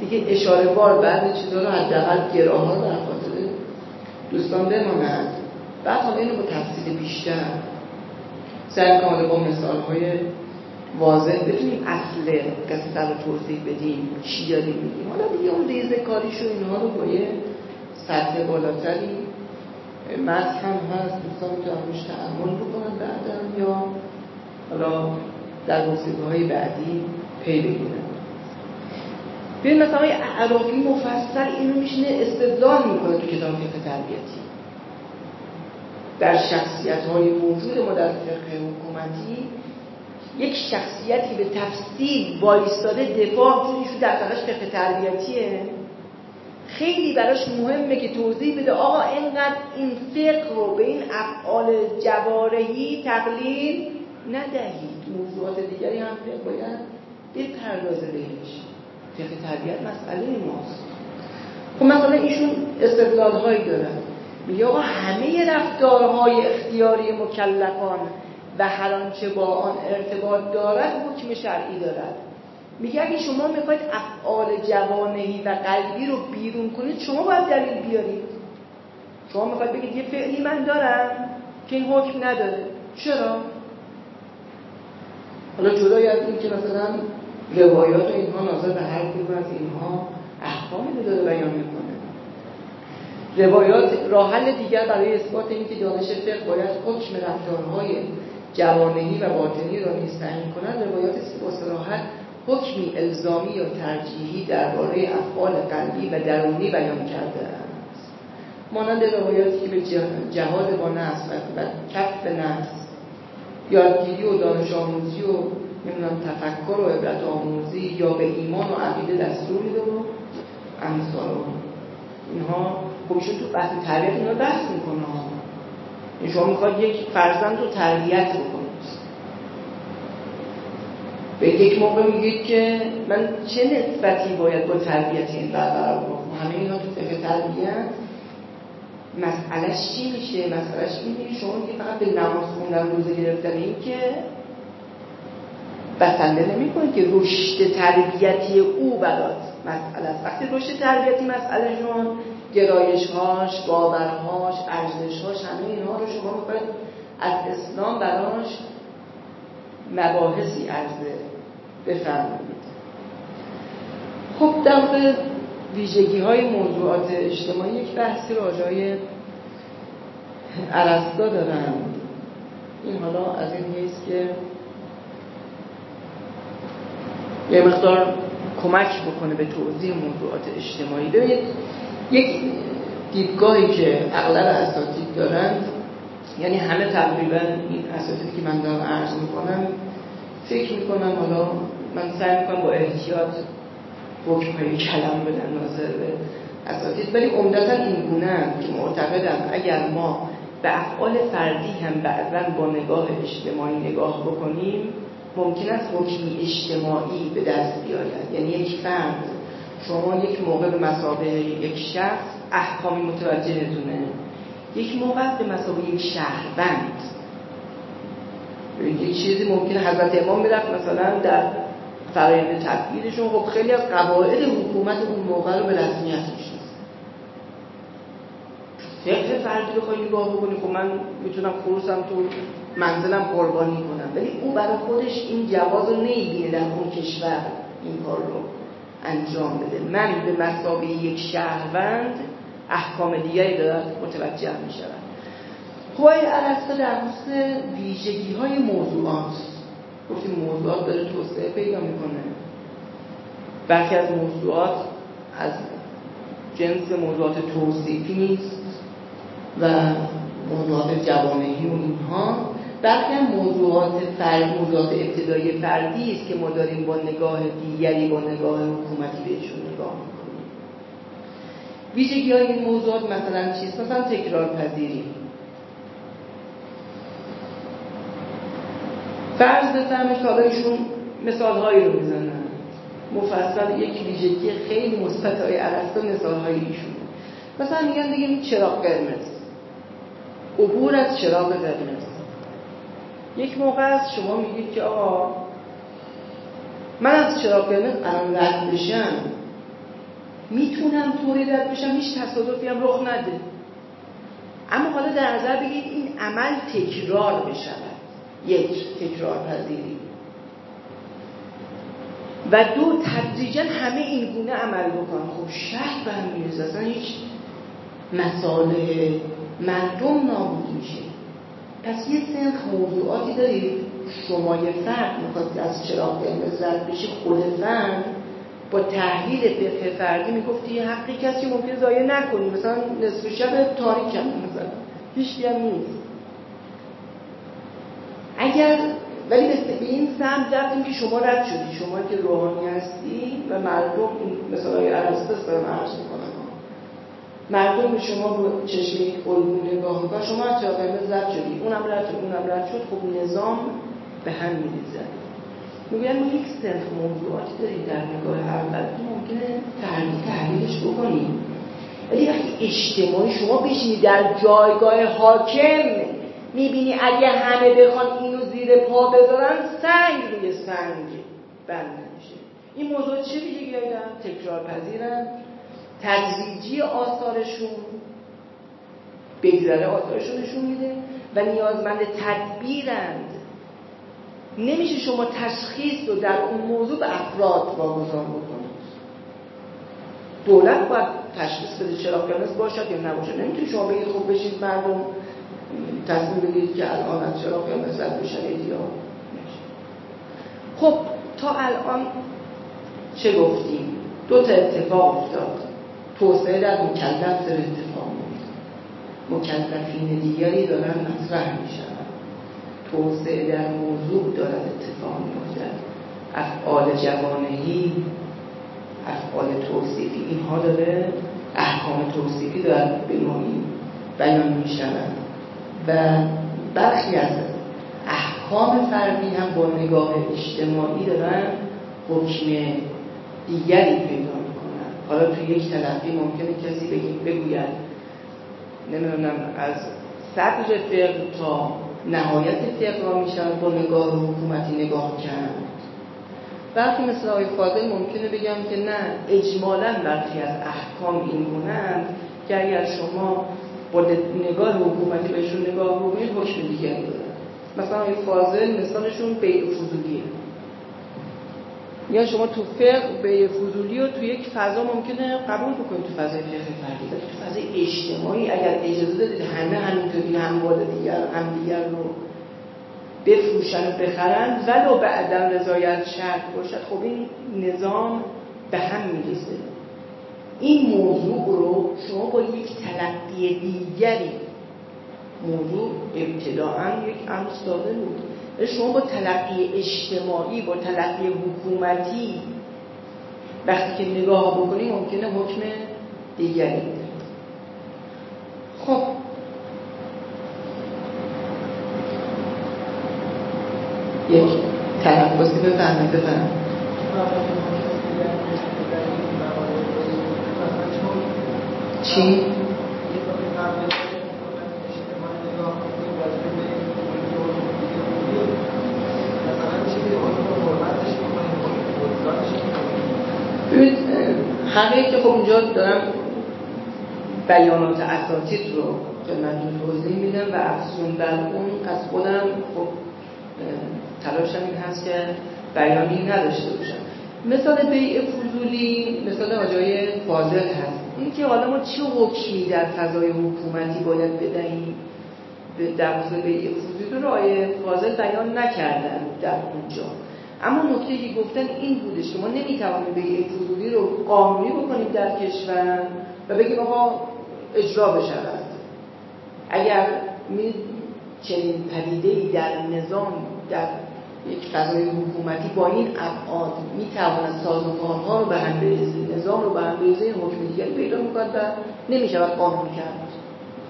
دیگه اشاره بار بعد چیزا رو حداقل گراها در خاطر دوستان بماند بعد حالا اینو با تفصیل بیشتر. سعی کنم با مثال های واضح بتونیم اصل قصه رو توضیح بدیم چی داریم میگیم. حالا دیگه اون ریزه کاریش و اینها رو با یه سطح بالاتری متن هم هست دوستان می‌تونن روش تعمل بکنن بعدم یا حالا در موسیقی های بعدی پی بگیرن. ببین مثلا عراقی مفصل اینو میشینه استدلال می‌کنه تو کتاب فقه تربیتی. در شخصیت های موجود ما در فقه حکومتی یک شخصیتی به تفصیل وایستاده دفاع چون ایشون در واقعش فقه تربیتیه. خیلی براش مهمه که توضیح بده آقا اینقدر این فقه رو به این افعال جوارحی تقلیل ندهید. موضوعات دیگری هم فقه باید بپردازه بهش. فقه تربیت مسئله ماست. خب مثلا ایشون استدلال هایی دارن میگه آقا همه رفتارهای اختیاری مکلفان و هر آنچه با آن ارتباط دارد حکم شرعی دارد. میگه اگه شما می‌خواید افعال جوانهی و قلبی رو بیرون کنید شما باید دلیل بیارید. شما می‌خواید بگید یه فعلی من دارم که این حکم نداره. چرا؟ حالا جدای از این که مثلا روایات اینها ناظر به هر کدوم از اینها احکامی داره بیان می‌کنه. روایات راه حل دیگر برای اثبات اینکه دانش فقه باید حکم رفتارهای جوانهی و باطنی را نیز تعیین کنند روایات با صراحت حکمی الزامی یا ترجیحی درباره افعال قلبی و درونی بیان کرده است. مانند روایاتی که به جهاد با نفس و کف نفس یادگیری و دانش آموزی و نمی‌دونم تفکر و عبرت آموزی یا به ایمان و عقیده دستور میده و امثال اینها خب تو بحث تربیت اینا بحث می‌کنه. این شما می‌خواد یک فرزند رو تربیت بکنید. به یک موقع میگید که من چه نسبتی باید با تربیت این برقرار بکنم؟ همه اینا تو فقه تربیت مسئلهش چی میشه؟ مسئلهش این شما که فقط به نماز خوندن روزه گرفتن این که بسنده نمی که رشد تربیتی او برات مسئله است. وقتی رشد تربیتی مسئله شما گرایشهاش باورهاش ارزشهاش همه اینها رو شما می‌خواید از اسلام براش مباحثی عرضه بفرمایید. خب در ویژگی های موضوعات اجتماعی یک بحثی راجعای عرصدا دارن این حالا از این حیث که یه مقدار کمک بکنه به توضیح موضوعات اجتماعی. ببینید یک دیدگاهی که اغلب اساتید دارن یعنی همه تقریبا این اساتیدی که من دارم عرض می‌کنم فکر می‌کنم حالا من سعی می‌کنم با احتیاط حکم های کلم بدن ناظر به اساتید ولی عمدتا این گونه که معتقدم اگر ما به افعال فردی هم بعضا با نگاه اجتماعی نگاه بکنیم ممکن است حکمی اجتماعی به دست بیاید. یعنی یک فرد شما یک موقع به مسابقه یک شخص احکامی متوجهتونه یک موقع به مسابقه یک شهروند. یک چیزی ممکنه حضرت امام می‌رفت مثلا در فرایند تبدیلشون خب خیلی از قواعد حکومت اون موقع رو به رسمیت می‌شناسن فقه فردی بخوای نگاه بکنی خب من می‌تونم خروسم تو منزلم قربانی کنم. ولی او برای خودش این جواز رو نمی‌بینه در اون کشور این کار رو انجام بده. من به مسابقه یک شهروند احکام دیگری دارد متوجه می شود خواه عرصه در مورد ویژگی های موضوعات. گفتیم موضوعات داره توسعه پیدا می‌کنه. برخی از موضوعات از جنس موضوعات توصیفی نیست و موضوعات جوانهی و اینها. برخی موضوعات فرد موضوعات ابتدایی فردی است که ما داریم با نگاه دیگری با نگاه حکومتی بهشون نگاه می‌کنیم. ویژگی های این موضوعات مثلا چیست؟ مثلا تکرار پذیری فرض بفهمش که حالا ایشون مثال هایی رو می‌زنن. مفصل یک ویژگی خیلی مثبت های عرصه مثال های ایشون. مثلا میگن دیگه چراغ قرمز. عبور از چراغ قرمز. یک موقع است شما میگید که آقا من از چراغ قرمز الان رد بشم. می‌تونم طوری رد بشم هیچ تصادفی هم رخ نده. اما حالا در نظر بگید این عمل تکرار بشود. یک تکرار پذیری و دو تدریجا همه این گونه عمل بکنم. خب شهر می‌رسه اصلا هیچ مساله مردم نابود میشه. پس یه سنخ موضوعاتی دارید شما یه فرد می‌خواد از چراغ قرمز رد بشه خود فرد با تحلیل فقه فردی می‌گفتی یه حقی کسی ممکن ضایع نکنی. مثلا نصف شب تاریک هم مثلا هیچ هم نیست. اگر ولی به این سمت رفتیم که شما رد شدی. شما که روحانی هستی و مردم مثلا عرستس دارم عرض می‌کنم مردم به شما با چشمی الگو نگاه می‌کنن شما از چرا قرمز رد شدی. اونم رد شد اونم رد شد. خب نظام به هم میریزه. می‌گوین ما یک سنخ موضوعاتی داریم در نگاه اول که ممکنه تحلیل تحلیلش بکنیم. ولی وقتی اجتماعی شما بشینید در جایگاه حاکم می‌بینی اگه همه بخوان اینو زیر پا بذارن سنگ روی سنگ بند میشه. این موضوع چه ویژگی دارن تکرار پذیرن تدریجی آثارشون بگذره آثارشون نشون میده و نیازمند تدبیرند. نمیشه شما تشخیص رو در اون موضوع به افراد واگذار بکنید. دولت باید تشخیص بده چرا قرمز باشد یا نباشد. نمی‌تونید شما بگید خوب بشید مردم تصمیم بگیرید که الان از چرا قرمز رد بشنید یا خب تا الان چه گفتیم؟ دو تا اتفاق افتاد. توسعه در مکلف در اتفاق میفته مکلفین دیگری دارن مطرح میشن توسعه در موضوع دارد اتفاق میفته افعال جوانهی افعال توصیفی اینها داره احکام توصیفی دارن به نوعی بیان میشن و برخی از احکام فردی هم با نگاه اجتماعی دارن حکم دیگری پیدا حالا تو یک تلقی ممکنه کسی بگوید. نمی‌دونم از صدر فقه تا نهایت فقه را میشن با نگاه حکومتی نگاه کرد. برخی مثل آقای فاضل ممکنه بگم که نه اجمالا برخی از احکام این گونهند که اگر شما با نگاه حکومتی بهشون نگاه بکنید حکم دیگری دارن. مثلا آقای فاضل مثالشون بیع فضولیه یا شما تو فقه به فضولی و تو یک فضا ممکنه قبول بکنید تو فضای فقه فردی. تو فضای اجتماعی اگر اجازه دادید همه همینطوری هم دیگر هم دیگر رو بفروشن و بخرن ولو به عدم رضایت شرط باشد خب این نظام به هم می‌رسه این موضوع رو شما با یک تلقی دیگری موضوع ابتداعا یک امر ساده بود. شما با تلقی اجتماعی با تلقی حکومتی وقتی که نگاه بکنی ممکنه حکم دیگری خب. یک تنفسی بفرمایید بفرمایید. چی؟ همه که خب اونجا دارم بیانات اساتید رو خدمتتون توضیح میدم و افزون بر اون از خودم خب تلاشم این هست که بیانی نداشته باشم. مثال بیع فضولی مثال آجای فاضل هست. این که حالا ما چه حکمی در فضای حکومتی باید بدهیم در مورد بیع فضولی رو آیه فاضل بیان نکردن در اونجا. اما نکته که گفتن این بودش که ما نمی‌توانیم بیع فضولی رو قانونی بکنیم در کشور و بگیم آقا اجرا بشود. اگر می چنین پدیده ای در نظام در یک فضای حکومتی با این ابعاد می‌تواند سازوکارها رو به هم بریزه نظام رو به هم بریزه حکم دیگری پیدا می‌کند و نمی‌شود قانون کرد.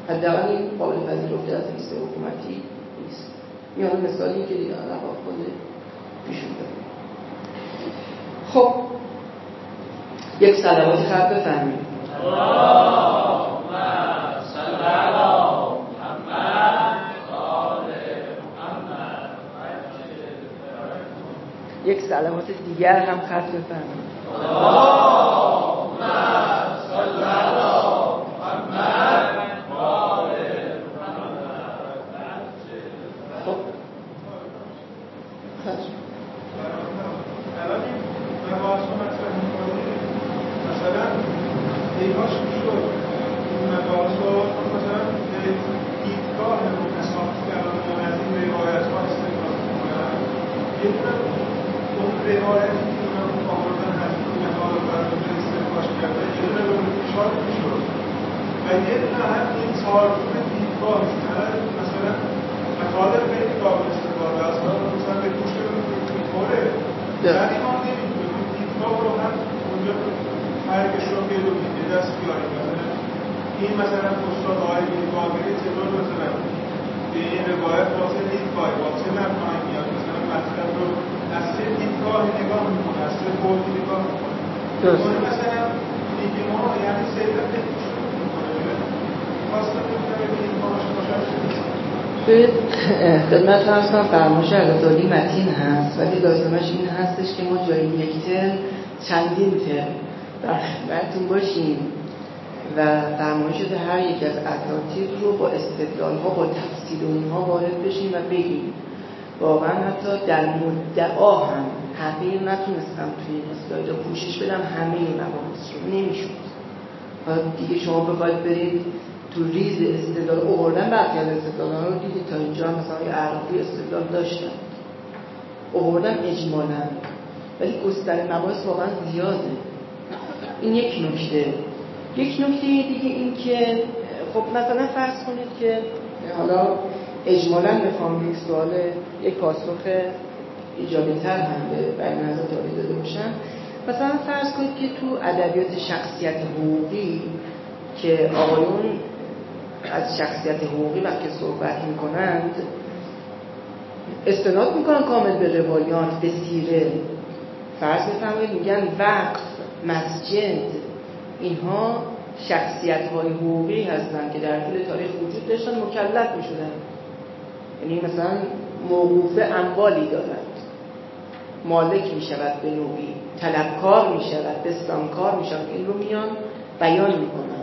حداقل این قابل پذیرفته از لیست حکومتی نیست. این مثالی که دیگه رفا داره خب یک سلواتی خط بفهمید یک سلامات دیگر هم خط بفرمایید. پیهاش شد. این مباحث رو مثلا دیدگاه مساحت کلام از این روایت ها استفاده کنن یه اون روایتی که اونم آوردن از روی حال برنامه استفاده کرده یه دونه به اون اشاره می‌شد و یه دونه این تعارض دیدگاه مثلا مطالب خیلی قابل استفاده است مثلا به مقابل چطور مثلا به این روایت واسه دیدگاه واسه مفاهیم میاد مثلا مطلب رو از چه دیدگاه نگاه می‌کنه از چه بردی نگاه می‌کنه درست مثلا دیگه ما یعنی سیدت می‌کنه خواستم بکنم این باشه توی خدمت کنم فرمایش عرضالی متین هست. ولی لازمش این هستش که ما جای یک ترم چندین ترم در خدمتتون باشیم و فرمایش هر یک از اساتید رو با استدلال ها با تفصیل اونها وارد بشیم و بگیم. واقعا حتی در مدعا هم حقیر نتونستم توی این اسلاید پوشش بدم. همه مباحث رو نمی‌شد. دیگه شما بخواید برید تو ریز استدلال اووردن برخی از استدلال رو دیدید تا اینجا مثلا عراقی استدلال داشتن. اووردن اجمالا. ولی گستر مباحث واقعا زیاده. این یک نکته. یک نکته دیگه این که خب مثلا فرض کنید که حالا اجمالا بخوام یک سوال یک پاسخ ایجابی تر هم به بین نظر داده باشم مثلا فرض کنید که تو ادبیات شخصیت حقوقی که آقایون از شخصیت حقوقی وقتی صحبت می‌کنند استناد می‌کنن کامل به روایات به سیره. فرض بفرمایید میگن وقف مسجد. اینها شخصیت های حقوقی هستند که در طول تاریخ وجود داشتن مکلف می‌شدن. یعنی مثلا موقوف اموالی دارند. مالک می‌شود به نوعی طلبکار می‌شود بستانکار می‌شود. این رو میان بیان می‌کنن.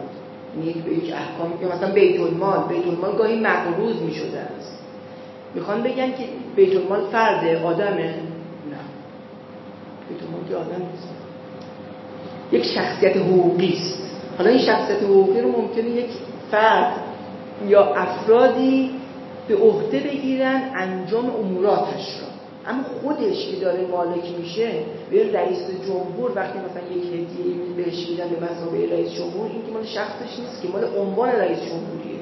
یک به یک احکام یا مثلا بیت المال بیت المال گاهی مقروض می شده است. می‌خوان بگن که بیت المال فرد آدمه؟ نه. بیت المال که آدم نیست. یک شخصیت حقوقی است. حالا این شخصیت حقوقی رو ممکنه یک فرد یا افرادی به عهده بگیرن انجام اموراتش رو. اما خودش که داره مالک میشه به رئیس جمهور وقتی مثلا یک هدیه بهش میدن به مسابقه رئیس جمهور این که مال شخصش نیست که مال عنوان رئیس جمهوریه.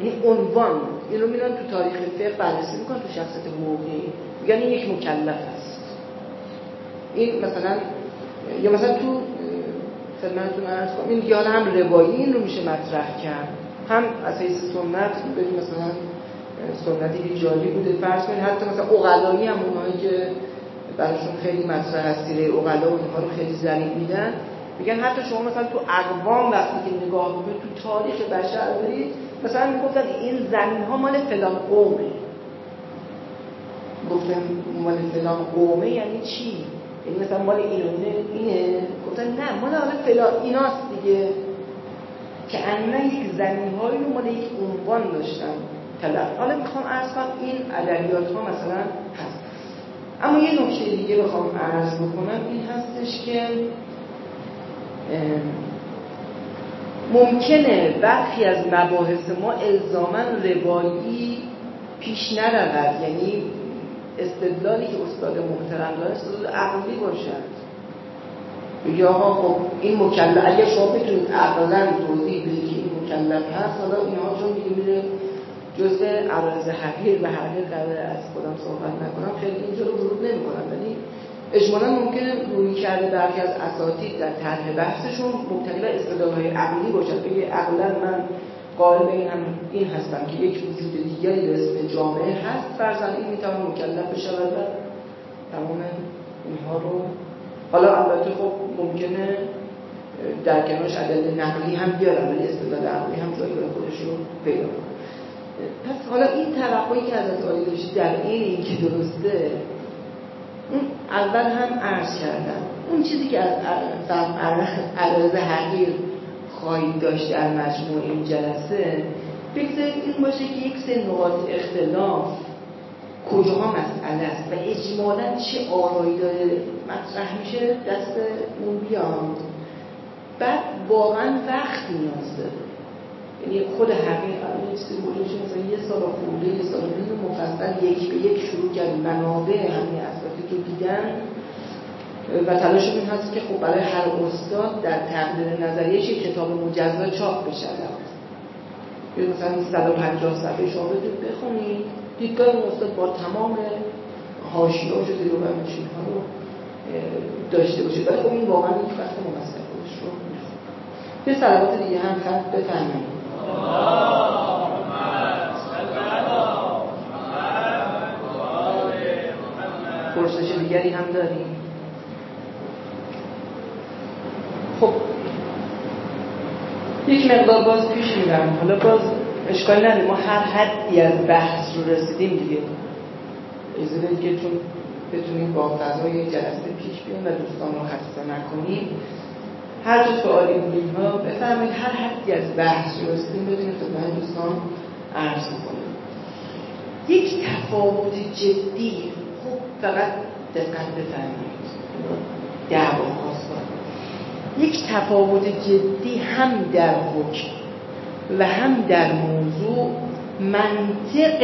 یعنی عنوان. این رو میرن تو تاریخ فقه بررسی می‌کنن تو شخصیت حقوقی این یک مکلف است. این مثلا یا مثلا تو خدمتتون عرض کنم این دیگه هم روایی این رو میشه مطرح کرد هم از حیث سنت بگیم مثلا سنتی که جالی بوده. فرض کنید حتی مثلا اقلایی هم اونایی که براشون خیلی مطرح هست سیره اقلا و اینها رو خیلی ضریب میدن. میگن حتی شما مثلا تو اقوام وقتی که نگاه می‌کنید تو تاریخ بشر برید مثلا می‌گفتن این زمین ها مال فلان قومه. گفتن مال فلان قومه یعنی چی؟ یعنی مثلا مال اینونه اینه؟ گفتن نه مال حالا فلان ایناست دیگه. که انا یک زمین هایی رو مال یک عنوان داشتن. طلب حالا می‌خوام عرض کنم این ادبیات ها مثلا هست. اما یه نکته دیگه بخوام عرض بکنم این هستش که ممکنه برخی از مباحث ما الزاما روایی پیش نرود. یعنی استدلالی که استاد محترم داره استدلال عقلی باشد آقا خب این مکلف اگر شما بتونید عقلا توضیح بدید که این مکلف هست حالا اینها چون دیگه میره جزء عرض حقیر و حقیر قرار از خودم صحبت نکنم. خیلی اینجا رو ورود نمی‌کنم. ولی اجمالا ممکنه روی کرده برخی از اساتید در طرح بحثشون مبتنی بر های عقلی باشد بگه عقلا من قائل به این این هستم که یک وجود دیگری به اسم جامعه هست. فرزن این می‌تونه مکلف بشود و تمام اینها رو حالا البته خب ممکنه در کنارش عدد نقلی هم بیارم ولی استدلال عقلی هم جایی خودش رو پیدا کنه پس حالا این توقعی که از عالی داشتی در این این که درسته اون اول هم عرض کردم. اون چیزی که از عرض حقیر خواهید داشت در مجموع این جلسه بگذارید این باشه که یک سه نقاط اختلاف کجاها مسئله است و اجمالا چه آرایی داره مطرح میشه؟ دست اون بیاد بعد واقعا وقت نیاز داره. یعنی خود حقیق یه چیزی بودش مثلا یه سال خورده یه سال نیم مفصل یک به یک شروع کرد منابع همین اساسی که دیدن و تلاش این هست که خب برای هر استاد در تقدیر نظریش یک کتاب مجزا چاپ بشه. یا مثلا 150 صفحه شما بتونید بخونید دیدگاه این استاد با تمام حاشیه و زیر و ها رو داشته باشه. ولی خب این واقعا یک وقت ممثل خودش رو یه سلوات دیگه هم خط بفرمایید. پرسش دیگری هم داریم؟ خب. یک مقدار باز پیش میرم. حالا باز اشکال نداره. ما هر حدی از بحث رو رسیدیم دیگه. اجازه که چون بتونیم با فضای جلسه پیش بیایم و دوستان رو خسته نکنیم. هر چه سوالی بودیم ها بفرمایید هر حدی از بحث رسیدیم بدونیم خدمت دوستان عرض کنیم یک تفاوت جدی خوب فقط دقت بفرمایید. دعوا یک تفاوت جدی هم در حکم و هم در موضوع منطق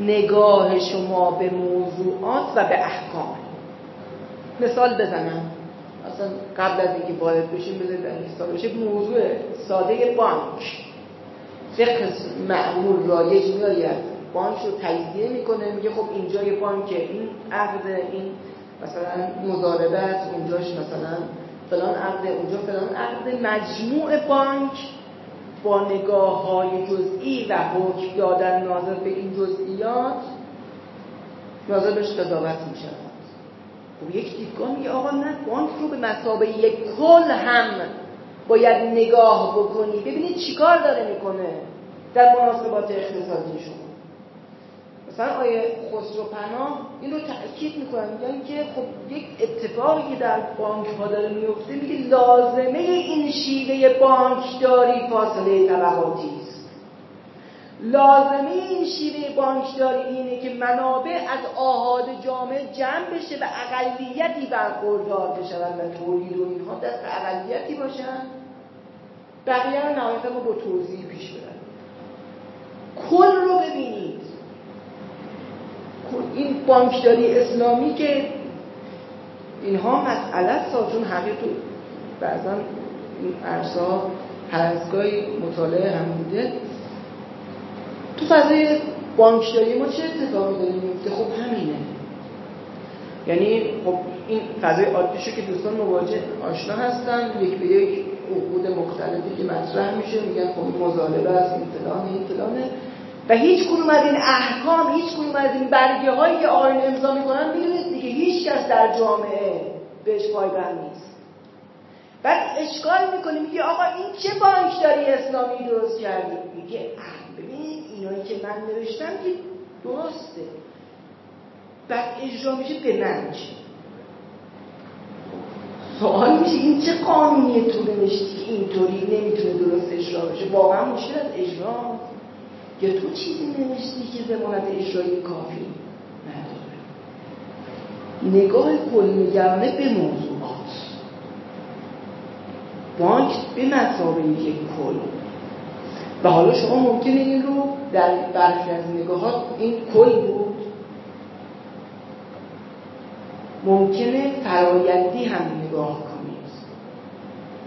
نگاه شما به موضوعات و به احکام. مثال بزنم. اصلا قبل از اینکه وارد بشیم بذارید در بشه موضوع ساده بانک. فقه معمول رایج میآید بانک رو تجزیه می‌کنه میگه خب اینجا یه بانک این عقد این مثلا مضاربه است اونجاش مثلا فلان عقد اونجا فلان عقد. مجموع بانک با نگاه های جزئی و حکم دادن ناظر به این جزئیات ناظر بهش قضاوت خب یک دیدگاه میگه آقا نه بانک رو به مسابه یک کل هم باید نگاه بکنی. ببینید چیکار داره می‌کنه در مناسبات اقتصادی شما. مثلا آیه خسرو پناه این رو تأکید می‌کنن میگن که خب یک اتفاقی که در بانک ها داره میفته میگه لازمه این شیوه بانکداری فاصله طبقاتی. لازمه این شیوه بانکداری اینه که منابع از آهاد جامعه جمع بشه و اقلیتی برخوردار بشن و تولید و اینها دست اقلیتی باشن. بقیه رو نهایتا با توضیح پیش برن کل رو ببینید. این بانکداری اسلامی که اینها مسئله سا چون تو بعضا این ارزها هر مطالعه هم بوده. تو فضای بانکداری ما چه اتفاقی داره میفته خب همینه. یعنی خب این فضای عادیشو که دوستان مواجه آشنا هستن یک به یک عقود مختلفی که مطرح میشه میگن خب مظالبه است این فلان این فلانه. و هیچ کدوم از این احکام هیچ کدوم از این برگه هایی که آقایون امضا می‌کنن می‌دونید دیگه هیچ کس در جامعه بهش پایبند نیست. بعد اشکال می‌کنه میگه آقا این چه بانکداری اسلامی درست کردی؟ میگه ببینید اینایی که من نوشتم که درسته. بعد اجرا میشه به من سوال میشه این چه قانونی تو نوشتی که اینطوری نمی‌تونه درست اجرا بشه؟ واقعا مشکل از اجرا؟ یا تو چیزی نوشتی که زمانت اجرایی کافی نگاه کلنگرانه به موضوعات. بانک به مسابقه کل. و حالا شما ممکنه این رو در برخی از نگاهات این کل بود. ممکنه فرایندی هم نگاه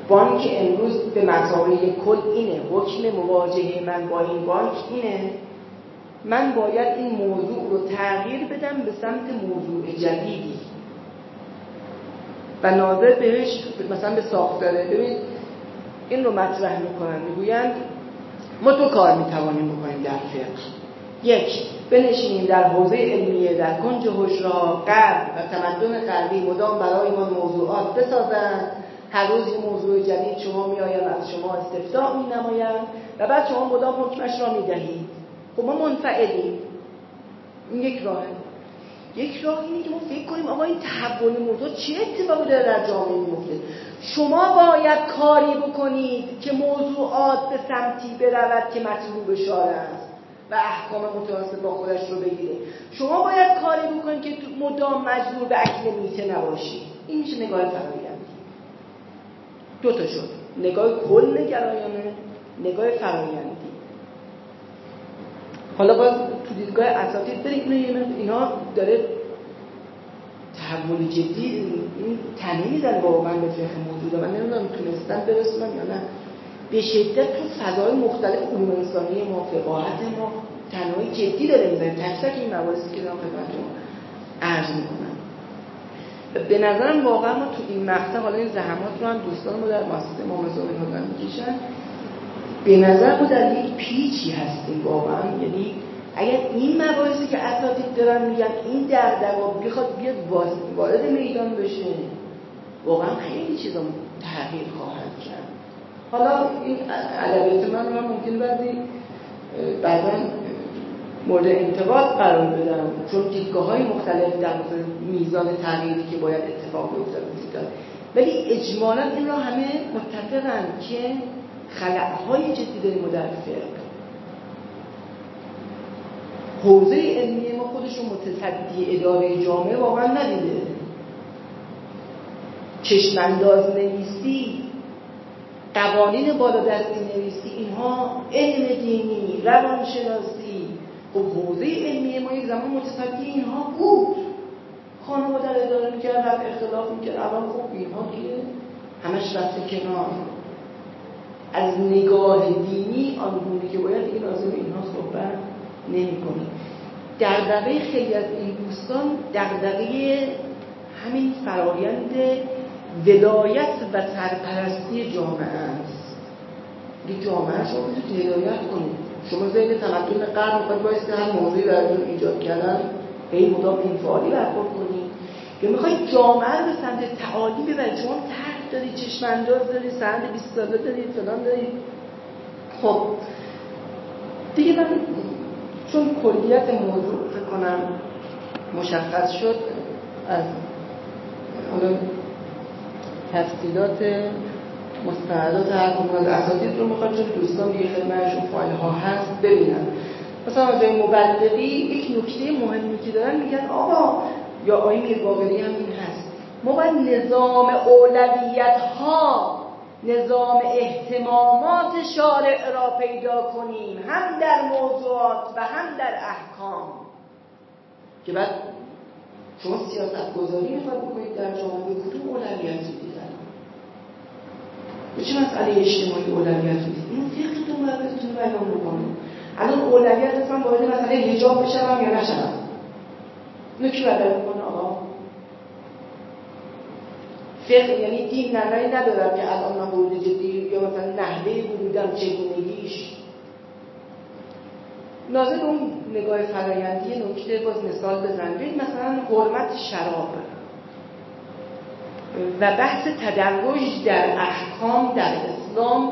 بانک امروز به مسابقه کل اینه. حکم مواجهه من با این بانک اینه. من باید این موضوع رو تغییر بدم به سمت موضوع جدیدی. و ناظر بهش مثلا به ساختاره ببین این رو مطرح می‌کنن می‌گویند ما تو کار می‌توانیم بکنیم در فقه. یک بنشینیم در حوزه علمیه در کنج حجرها قرب و تمدن غربی مدام برای ما موضوعات بسازند. هر روز موضوع جدید شما میآیند از شما استفسار می نمایند و بعد شما مدام حکمش را می دهید خب ما منفعلیم. این یک راهه. یک راه اینه که ما فکر کنیم آقا این تحول موضوع چه اتفاقی داره در جامعه میفته شما باید کاری بکنید که موضوعات به سمتی برود که مطلوب شاره است و احکام متوسط با خودش رو بگیره. شما باید کاری بکنید که مدام مجبور به اکل میته نباشید. این میشه نگاه فرایی دو تا شد. نگاه کل گرایانه نگاه فرایندی. حالا باز تو دیدگاه اساتید بریم اینا داره تحول جدی این تنهی در واقعا به فقه موجوده من نمی‌دونم تونستن برسونم یا نه. به شدت تو فضای مختلف علوم انسانی ما فقاهت ما تنهایی جدی داره می‌زنه. تک تک این مواردی که دارم خدمتتون عرض می‌کنم. به نظرم واقعا ما تو این مقطع حالا این زحمات رو هم دوستان ما در مؤسسه امام زاهد می‌کشن. به نظر ما در یک پیچی هستیم واقعا. یعنی اگر این مباحثی که اساتید دارن میگن این دغدغا بخواد بیاد وارد میدان بشه واقعا خیلی چیزا تغییر خواهد کرد. حالا این ادبیات من من ممکن بعضی بعدا مورد انتقاد قرار بدم چون دیدگاه های مختلف در میزان تغییری که باید اتفاق بیفته ولی اجمالا این را همه متفقن که خلقهای جدی داریم در حوزه علمی ما خودشون متصدی اداره جامعه واقعا ندیده. چشمانداز نویسی قوانین بالادستی نویسی اینها علم دینی روانشناسی. خب حوزه علمی ما یک زمان متصدی اینها بود. خانواده در اداره می‌کرد رفت اختلاف می‌کرد الان خب اینها که همش رفته کنار. از نگاه دینی آنگونه که باید دیگه لازم اینها صحبت نمی کنیم دغدغه خیلی از این دوستان دغدغه همین فرایند ولایت و سرپرستی جامعه است. یک جامعه شما می‌تونید هدایت کنید. شما ذهن تمدن قرن می‌خواید باید هر موضوعی براتون ایجاد کردن هی مدام انفعالی برخورد کنید. یا می‌خواید جامعه رو به سمت تعالی ببرید. شما ترک دارید چشم انداز دارید سند 20 ساله دارید فلان دارید. خب. دیگه من چون کلیت موضوع فکر کنم مشخص شد از تفصیلات مستندات هر کنون از اساتید رو می‌خواد چون دوستان دیگه خدمتشون فایل ها هست ببینن مثلا از مبلغی یک نکته مهمی که دارن میگن آقا یا آقای میرباقری هم این هست. ما باید نظام اولویت ها نظام احتمامات شارع را پیدا کنیم هم در موضوعات و هم در احکام. که بعد شما سیاست گذاری می‌خواد بکنید در جامعه به کدوم اولویت می‌دید به چه مسئله اجتماعی اولویت می‌دید اینو فقهتون باید بتونه بیان بکنید. الان اولویت اصلا وارد مسئله حجاب بشم یا نشم؟ اینو کی باید بکنه آقا فقه یعنی دین نمایی ندارم که الان من ورود جدی یا مثلا نحوه ورودم چگونگیش ناظر اون نگاه فرایندی نکته باز مثال بزنید مثلا حرمت شراب و بحث تدرج در احکام در اسلام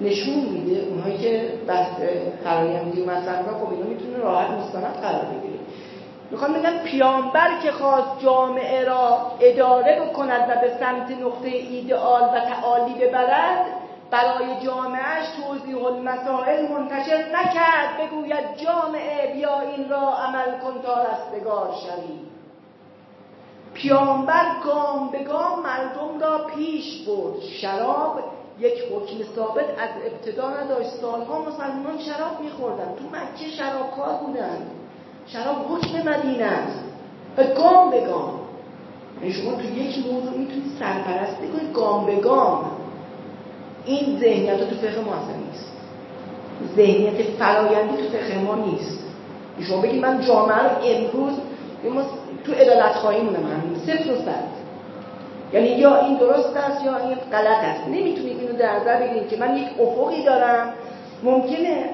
نشون میده اونهایی که بحث فرایندی و مثلا خب اینا می‌تونه راحت مستند قرار بگیره می‌خوام بگم پیامبر که خواست جامعه را اداره بکند و به سمت نقطه ایدئال و تعالی ببرد برای جامعهش توضیح المسائل منتشر نکرد. بگوید جامعه بیا این را عمل کن تا رستگار شوی. پیامبر گام به گام مردم را پیش برد. شراب یک حکم ثابت از ابتدا نداشت. سالها مسلمان شراب میخوردن. تو مکه شرابکار بودن. شراب حکم مدینه است. و گام به گام. یعنی شما تو یک موضوع می‌تونید سرپرستی کنید گام به گام. این ذهنیت تو فقه ما اصلا نیست. ذهنیت فرایندی تو فقه ما نیست. شما بگید من جامعه رو امروز تو ادالت خواهی مونه من. صفر و صد. یعنی یا این درست است یا این غلط است. نمی‌تونید اینو در نظر بگیرید که من یک افقی دارم. ممکنه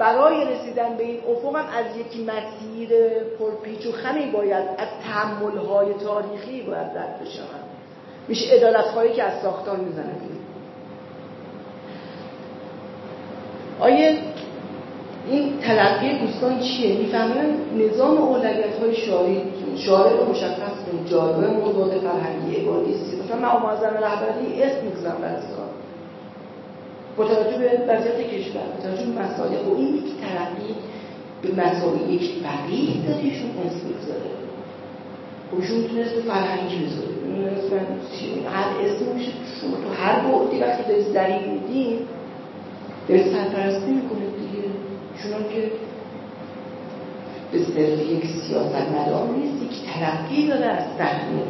برای رسیدن به این افقم از یک مسیر پرپیچ و خمی باید از تحملهای تاریخی باید رد بشم میشه ادالت خواهی که از ساختار می‌زنه. آیه این تلقی دوستان چیه؟ می‌فهمن نظام اولویت های شاری شارع رو مشخص کنید. جایگاه موضوعات فرهنگی عبادی سیاست مثلا معامل معظم رهبری اسم می‌گذارم بعضی با توجه به وضعیت کشور با توجه به مسائل و این یک ترقی به مسائل یک فقیه داره ایشون اسم می‌گذاره خب ایشون می‌تونست به فرهنگی بذاره. هر اسم میشه شما تو هر بعدی وقتی دارید ذریع میدین دارید سرپرستی می‌کنید دیگه. چون که به صرف یک سیاست مدار نیست یک ترقی داره از صحنه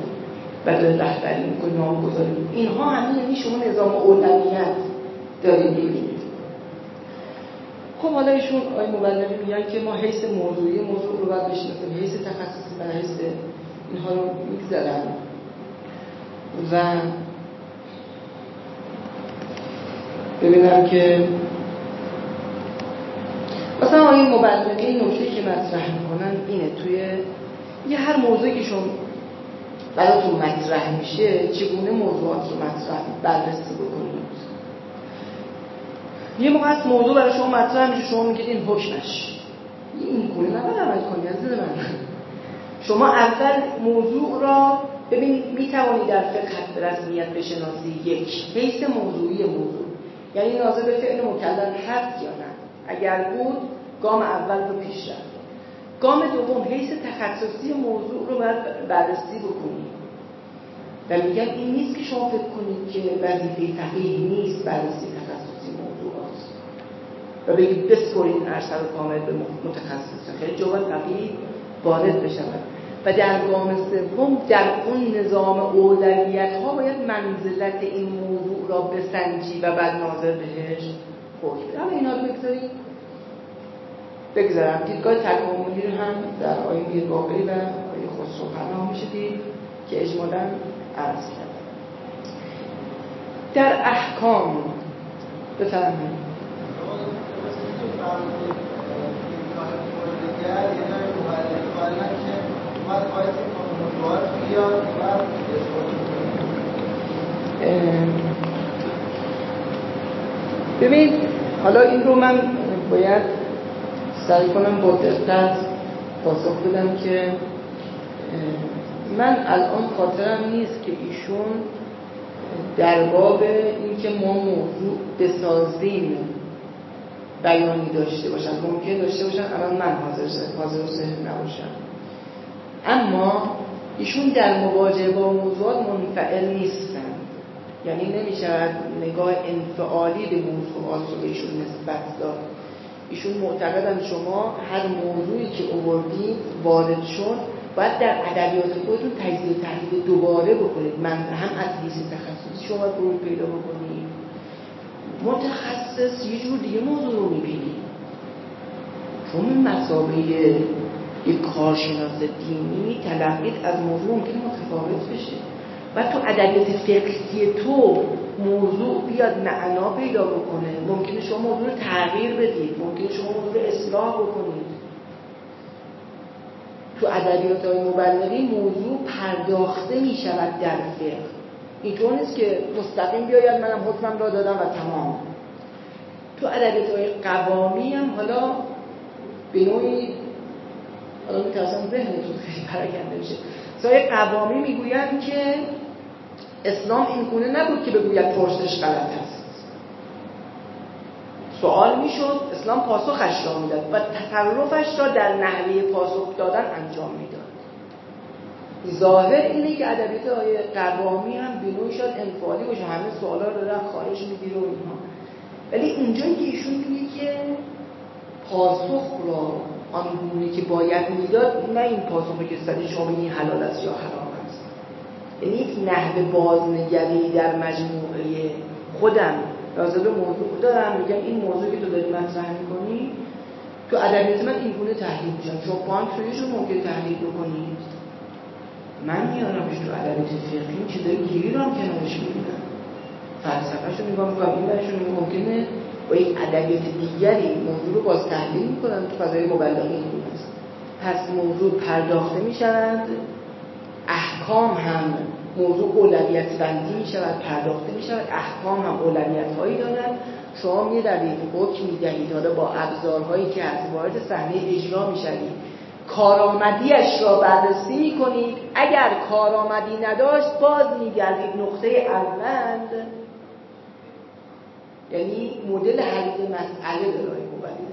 و داره رهبری می‌کنه نامگذاری اینها همین یعنی شما نظام اولویت. دارید می‌بینید خب حالا ایشون آی مبلغی میگن که ما حیث موضوعی موضوع رو باید بشناسیم حیث تخصصی و حیث اینها رو میگذرن. و ببینم که مثلا آقای مبلغی نکته که مطرح می‌کنن اینه توی یه هر موضوعی که شما براتون مطرح میشه چگونه موضوعات رو مطرح بررسی بکنید؟ یه موقع از موضوع برای شما مطرح میشه شما میگید این حکمش. این گونه نباید عمل کنی از من شما اول موضوع را ببین می‌توانی در فقه به رسمیت بشناسی یک حیث موضوعی موضوع. یعنی ناظر به فعل مکلم هست یا نه. اگر بود گام اول رو پیش رفت. گام دوم حیث تخصصی موضوع رو باید بررسی بکنید و میگن این نیست که شما فکر کنید که وظیفه فقیه نیست بررسی و بگید بسپرین ارسل کامل به متخصص. خیلی جواب فقیه وارد بشود. و در گام سوم در اون نظام اولویت ها باید منزلت این موضوع را بسنجی و بعد ناظر بهش حکم اما اینا رو بگذاریم بگذارم. دیدگاه تکاملی رو هم در آیه میر باقری و آیه خسرو پناه میشه دید که اجمالا عرض کرد در احکام بفرمایید. ببین حالا این رو من باید سعی کنم با دقت پاسخ بدم که من الان خاطرم نیست که ایشون در باب اینکه ما موضوع بسازیم. بیانی داشته باشن ممکن داشته باشن الان من حاضر حاضر ذهن نباشم. اما ایشون در مواجهه با موضوعات منفعل نیستن. یعنی نمی‌شود نگاه انفعالی به موضوعات رو بهشون نسبت داد. ایشون معتقدن شما هر موضوعی که اووردید وارد شد باید در ادبیات خودتون تجزیه و تحلیل دوباره بکنید. من هم از حیث تخصصی شما رو پیدا بکنید متخصص یه جور دیگه موضوع رو می‌بینید چون مسابقه یک کارشناس دینی تلقیت از موضوع ممکن متفاوت بشه. و تو ادبیات فقهی تو موضوع بیاد معنا پیدا بکنه. ممکنه شما موضوع رو تغییر بدید. ممکنه شما موضوع رو اصلاح بکنید. تو ادبیات های مبلغی موضوع پرداخته می شود در فقه. اینطور نیست که مستقیم بیاید منم حکمم را دادم و تمام. تو ادبیات های قوامی هم حالا به نوعی حالا میترسم ذهنتون خیلی پراکنده میشه سای قوامی می‌گویند که اسلام این گونه نبود که بگوید پرسش غلط است. سوال می‌شد اسلام پاسخش را می‌داد و تصرفش را در نحوه پاسخ دادن انجام می‌داد. ظاهر اینه که ادبیات های قوامی هم بینوی شد انفعالی باشه همه سوالا رو دارن خارج می‌گیره و اینها. ولی اونجایی که ایشون میگه که پاسخ را آن که باید می‌داد نه این پاسخی که صدی شما این حلال است یا حرام است. یعنی یک نحوه بازنگری در مجموعه خودم. راضی به موضوع دارم میگم این موضوعی که تو داری مطرح می‌کنی تو ادبیات من این گونه تحلیل میشن شما پانک رو ممکن تحلیل بکنید. من میارمش تو ادبیات فقهی این رو هم کنارش می‌بینم. فلسفه‌شو نگاه می‌کنم. این برشون ممکنه با یک ادبیات دیگری موضوع رو باز تحلیل می‌کنن تو فضای مبلغی این است. پس موضوع پرداخته می‌شوند احکام هم موضوع اولویت بندی می شود پرداخته می شود احکام هم اولویت هایی دارند شما می روید حکم می دهید حالا با ابزارهایی که از وارد صحنه اجرا می شوید کارآمدیش را بررسی کنید اگر کارآمدی نداشت باز می گردید نقطه اول یعنی مدل حل مسئله دارای مبلی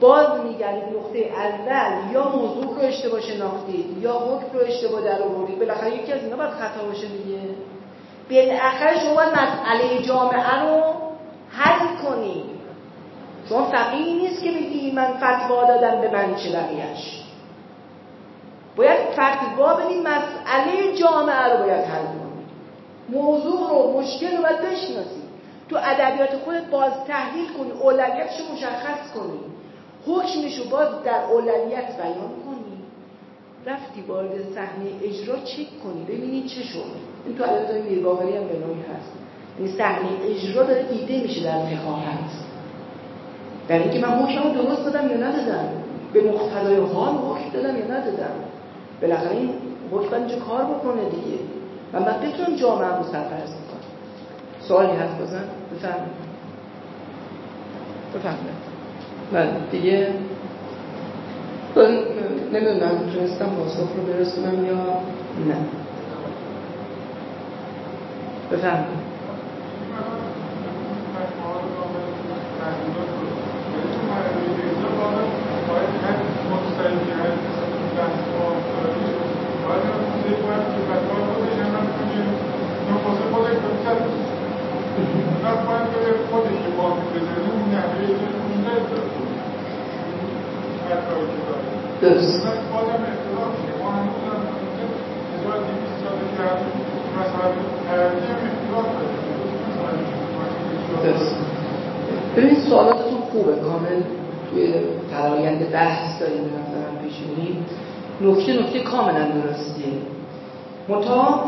باز میگردید نقطه اول یا موضوع رو اشتباه شناختید یا حکم رو اشتباه در آوردید بالاخره یکی از اینا باید خطا باشه دیگه. بالاخره شما مسئله جامعه رو حل کنید شما فقیه نیست که بگی من فتوا دادم به من چه بقیهش باید فتوا بدید مسئله جامعه رو باید حل کنید موضوع رو مشکل رو باید بشناسید تو ادبیات خودت باز تحلیل کنی اولویتش مشخص کنی. حکمش رو باز در اولویت بیان کنی. رفتی وارد صحنه اجرا چک کنی ببینی چه شد. این تو ادبیات میرباوری هم به هست. یعنی صحنه اجرا داره دیده میشه در فقاهت در اینکه من حکم رو درست دادم یا ندادم؟ به مقتضای حال حکم دادم یا ندادم؟ بالاخره این حکم اینجا کار بکنه دیگه؟ من باید بتونم جامعه رو سرپرست کنم. سوالی هست بزن بفهم بفهم من دیگه نمی‌دونم تونستم پاسخ رو برسونم یا نه؟ درست ببینید سوالاتتون خوبه کامل توی فرایند بحث داریم مثلا پیش میریم نکته نکته کاملا درستیه. منتها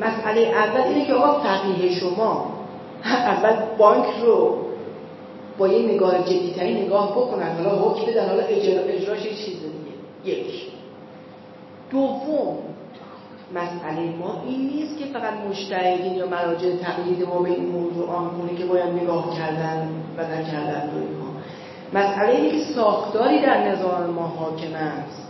مسئله اول اینه که آقا فقیه شما اول بانک رو با یه نگاه جدیتری نگاه بکنن. حالا حکم بدن حالا اجرا اجراش یه چیز دیگه. یک. دوم مسئله ما این نیست که فقط مشتهدین یا مراجع تقلید ما به این موضوع آنگونه که باید نگاه کردن و نکردن روی ما. مسئله اینه ساختاری در نظام ما حاکم است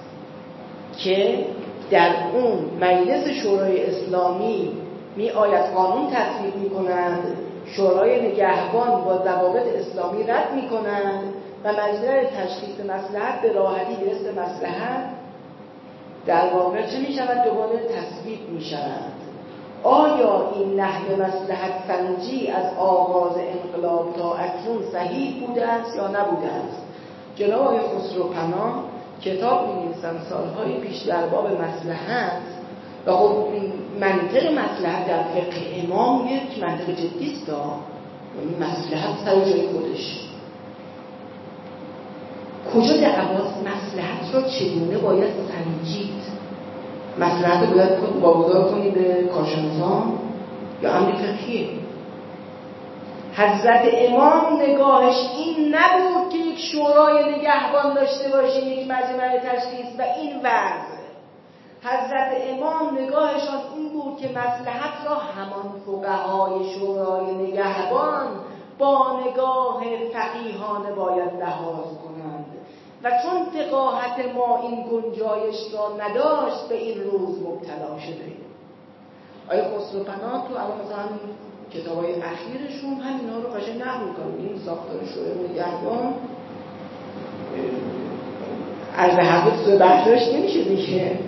که در اون مجلس شورای اسلامی می آید قانون تصویب می کنند شورای نگهبان با ضوابط اسلامی رد می کنند و مجلس تشخیص مسلحت به راحتی برسه مسلحت در واقع چه می شود؟ دوباره تصویب می شود. آیا این نحو مسلحت سنجی از آغاز انقلاب تا اکنون صحیح بوده است یا نبوده است؟ جناب آقای خسرو پناه کتاب می نویسن سالهای پیش در باب مسلحت و خب منطق مسلحت در فقه امام یک منطق جدی است یعنی مسلحت سر جای خودش. کجا دعواست مسلحت را چگونه باید سنجید؟ مسلحت باید واگذار کنی به کاشانسان یا امری فقهیه حضرت امام نگاهش این نبود که یک شورای نگهبان داشته باشه یک مجمع تشخیص و این وضع. حضرت امام نگاهشان این بود که مسلحت را همان فقهای شورای نگهبان با نگاه فقیهانه باید لحاظ کنند. و چون فقاهت ما این گنجایش را نداشت به این روز مبتلا شده آیا خسرو پناه تو الان کتاب های اخیرشون همینا رو قشنگ نقل می‌کنن؟ این ساختار شورای نگهبان از به حق سوی بحثش نمیشه دیگه.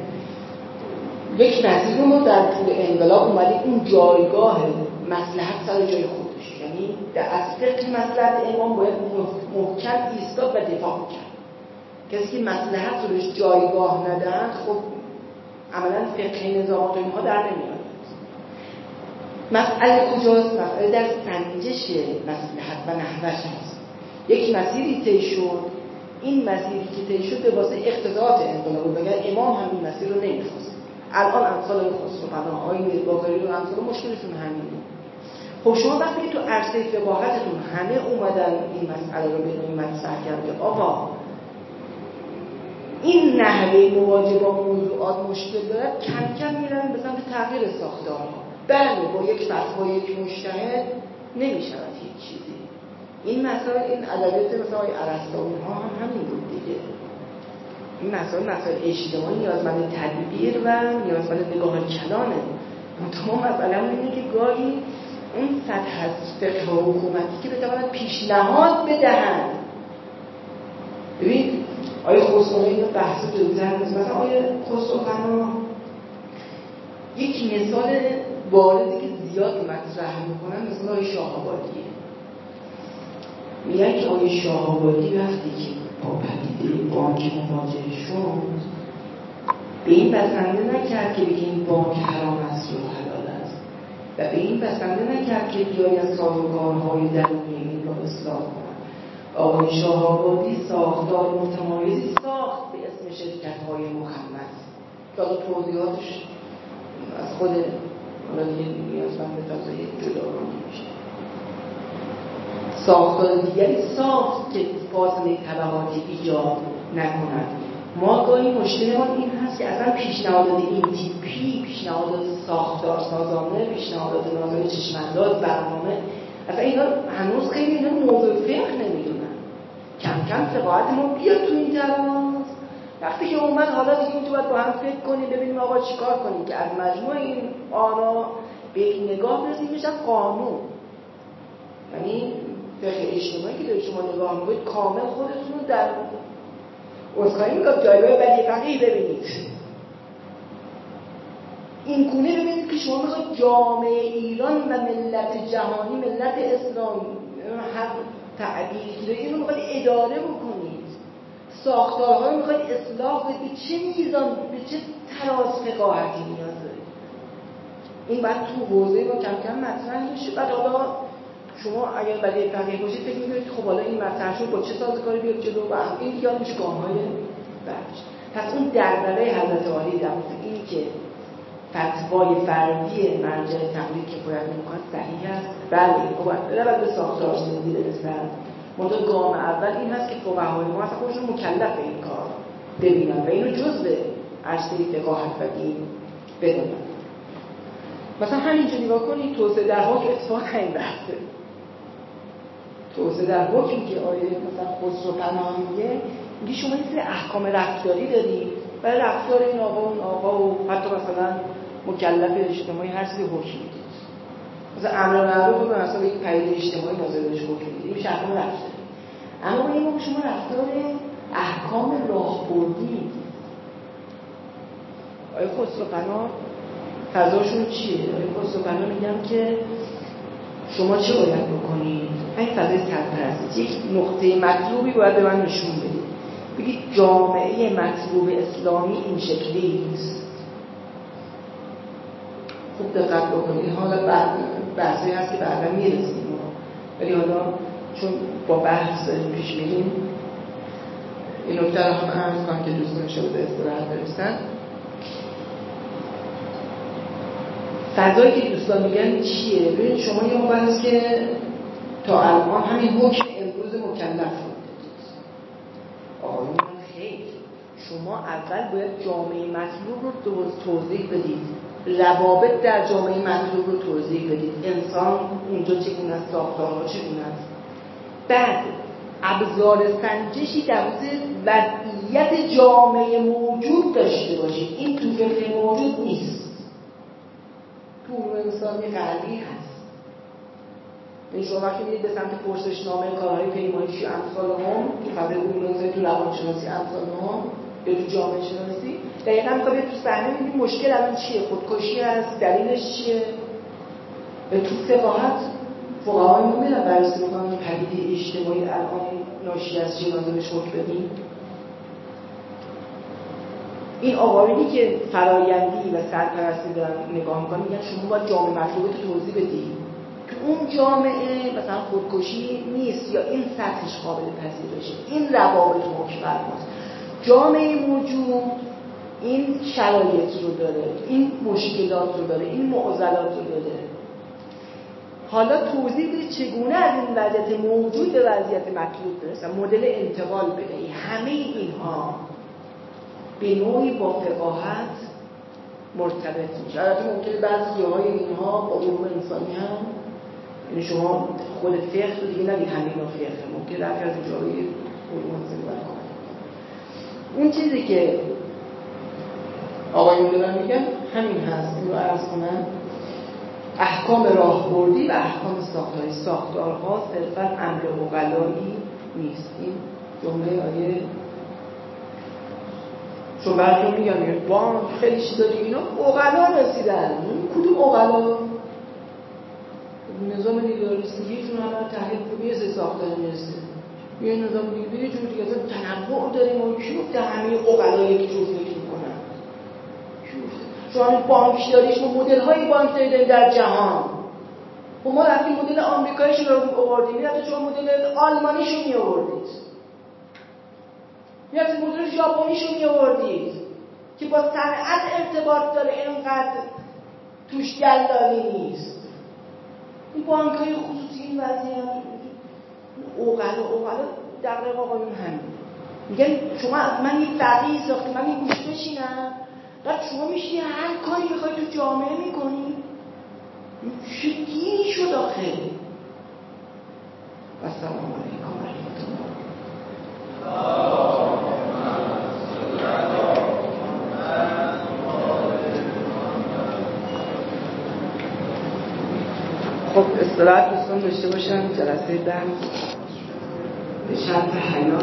یک نظیر رو در طول انقلاب اومدی اون جایگاه مسلحت سر جای خودش. یعنی در از فقه مسلحت امام باید محکم ایستاد و دفاع کرد کسی که مسلحت رو بهش جایگاه ندن خب عملا فقه نظامات اینها در نمیاد. مسئله کجاست؟ مسئله در سنجش مسلحت و نحوش هست. یک مسیری طی شد. این مسیری که طی شد به واسه اقتضاعات انقلاب بود. امام هم این مسیر رو نمی‌خواست؟ الان امثال خسرو پناه های میربازاری رو امثال مشکلشون همینه. خب شما وقتی تو عرصه فقاهتتون همه اومدن این مسئله رو به مطرح کرد که آقا این نحوه مواجه با موضوعات مشکل دارد کم کم میرن به سمت تغییر ساختارها. بله با یک فتوا یک مشتهد نمی شود هیچ چیزی. این مسائل این ادبیات مثل های عرستانی ها هم همین بود دیگه. این مسائل مسائل اجتماعی نیازمند تدبیر و نیازمند نگاه کلانه. منتها مسئله اینه که گاهی اون سطح از فقه و حکومتی که بتواند پیشنهاد بدهند ببین آیا خسرو اینو بحث جلوتر مثلا آیا خسرو یک مثال واردی که زیاد مطرح می‌کنن مثل آقای شاهابادیه میگن که آقای شاهابادی وقتی که با پدیده بانک مواجه شد به این بسنده نکرد که بگه این بانک حرام است یا حلال است. و به این بسنده نکرد که بیای از سازوکارهای درونی این را اصلاح آقای شاهابادی ساختار متمایزی ساخت به اسم شرکت های مخمس که توضیحاتش از خود حالا دیگه نیازمند به فضای جدا رو میشه. ساختار دیگری ساخت که فاصله طبقاتی ایجاد نکند. ما گاهی مشکلمان این هست که اصلا پیشنهادات این تیپی پیشنهادات ساختار سازانه پیشنهادات ناظر چشمانداز برنامه اصلا اینا هنوز خیلی اینا موضوع فقه نمی‌دونن کم کم فقاعت ما بیاد تو این تراز وقتی که اومد حالا دیگه اینجا باید با هم فکر کنیم ببینیم آقا چیکار کنیم که از مجموع این آرا به یک نگاه برسیم میشه قانون. یعنی فقه اجتماعی که دارید شما نگاه می‌کنید کامل خودتون رو در اصخایی میگم جایگاه ولی فقیه ببینید. این گونه ببینید که شما می‌خواید جامعه ایران و ملت جهانی ملت اسلام هر این رو می‌خواید اداره بکنید. ساختارها رو می‌خواید اصلاح کنید. به چه میزان به چه تراز فقاهتی نیاز دارید؟ این باید تو حوزه ما کم کم مطرح بشه. بعد حالا شما اگر برای فقیه باشید فکر می‌کنید خب حالا این مطرح شد با چه سازگاری بیاد جلو؟ و این دیگه میشه گام های بعدش پس اون دردره حضرت عالی در این که فتوای فردی مرجع تقلید باید میکن صحیح است. بله خب باید به ساختار سنگی برسن منتها گام اول این هست که فقهای ما اصلا خودشون مکلف این کار ببینن و اینو جزء عرصه فقاهت و دین بدونن. مثلا همینجا نگاه کنید توسعه در حکم اتفاق این بحثه توسعه در حکم که آیه مثلا خسرو پناه میگه میگه شما این احکام رفتاری دارید برای رفتار این آقا و اون آقا و حتی مثلا مکلف اجتماعی هر چیزی حکم می‌دید مثلا امر معروف رو مثلا یک پدیده اجتماعی ناظر بهش حکم این میشه احکام رفتاری اما این شما رفتار احکام راهبردی. آیا خسرو پناه فضاشون چیه؟ آیا خسرو پناه میگم که شما چه باید بکنید؟ این فضای سرپرستی. یک نقطه مطلوبی باید به من نشون بدید. بگید جامعه مطلوب اسلامی این شکلی نیست. خوب دقت بکنید حالا بحثی هست که بعدا می‌رسیم. ولی حالا چون با بحث پیش میریم این نکته رو هم عرض کنم که دوستان شده استراحت برسن. فضایی که دوستان میگن چیه؟ ببینید شما یه موقع که تا الان همین حکم امروز مکلف رو خیر. شما اول باید جامعه مطلوب رو توضیح بدید. روابط در جامعه مطلوب رو توضیح بدید. انسان اونجا چگونه است ساختارها چگونه است؟ بعد ابزار سنجشی در وضعیت جامعه موجود داشته باشید. این تو فکر موجود نیست. تو انسانی غربی هست. این شما وقتی میرید به سمت پرسشنامه کارهای پیمایشی امثال هم تو فضای علوم تو روانشناسی امثال هم تو جامعه شناسی. دقیقا می‌خواد تو صحنه می‌بینید مشکل الان چیه. خودکشی هست دلیلش چیه. تو فقاهت فقهای ما میرن. بررسی می‌کنن که پدیده اجتماعی الان ناشی از جنازه بهش حکم بدیم این آقایونی که فرایندی و سرپرستی دارن نگاه می‌کنن میگن شما باید جامعه مطلوبه تو توضیح بدید که اون جامعه مثلا خودکشی نیست یا این سطحش قابل پذیرشه. این روابط حکم ماست جامعه موجود این شرایط رو داره این مشکلات رو داره این معضلات رو داره. حالا توضیح بدید چگونه از این وضعیت موجود به وضعیت مطلوب برسن مدل انتقال بدهی همه اینها به نوعی با فقاهت مرتبط میشه. البته ممکنه بعضی های اینها با علوم انسانی هم یعنی شما خود فقه رو دیگه نگید همین فقه. ممکن در از جای علوم انسانی اون چیزی که آقایون دارن میگن همین هست. این رو عرض کنم. احکام راهبردی و احکام ساختاری. ساختارها صرفا امر اقلایی نیست. این جمله آیه چون براتون میگم با خیلی چیزا دیگه اینا اقلا رسیدن. کدوم اقلا نظام نیدارستگیشون همه تحلیل سه ساختاری می‌رسه. یه نظام دیگه یه جور دیگه تنوع داریم و کی گفته همه اقلا یک جور فکر می‌کنن. شما بانک داریش ما مدل های بانک داریم در جهان. خب ما رفتیم مدل آمریکاییش رو آوردیم رفتیم شما مدل آلمانیش رو می آوردید. یا مدل ژاپنیشو می آوردید که با صنعت ارتباط داره اینقدر توش دلالی نیست. این بانک های خصوصی این وضعیت. اوغل و اوغل دقیق آقایون همین. میگن شما از من یه فقیه ساختی من این گوش بشینم. بعد شما میشینی هر کاری می‌خوای تو جامعه می‌کنی. دینی شد آخه؟ و سلام علیکم رحمت خب استراحت دوستان داشته باشم جلسه بعد بشرط حیات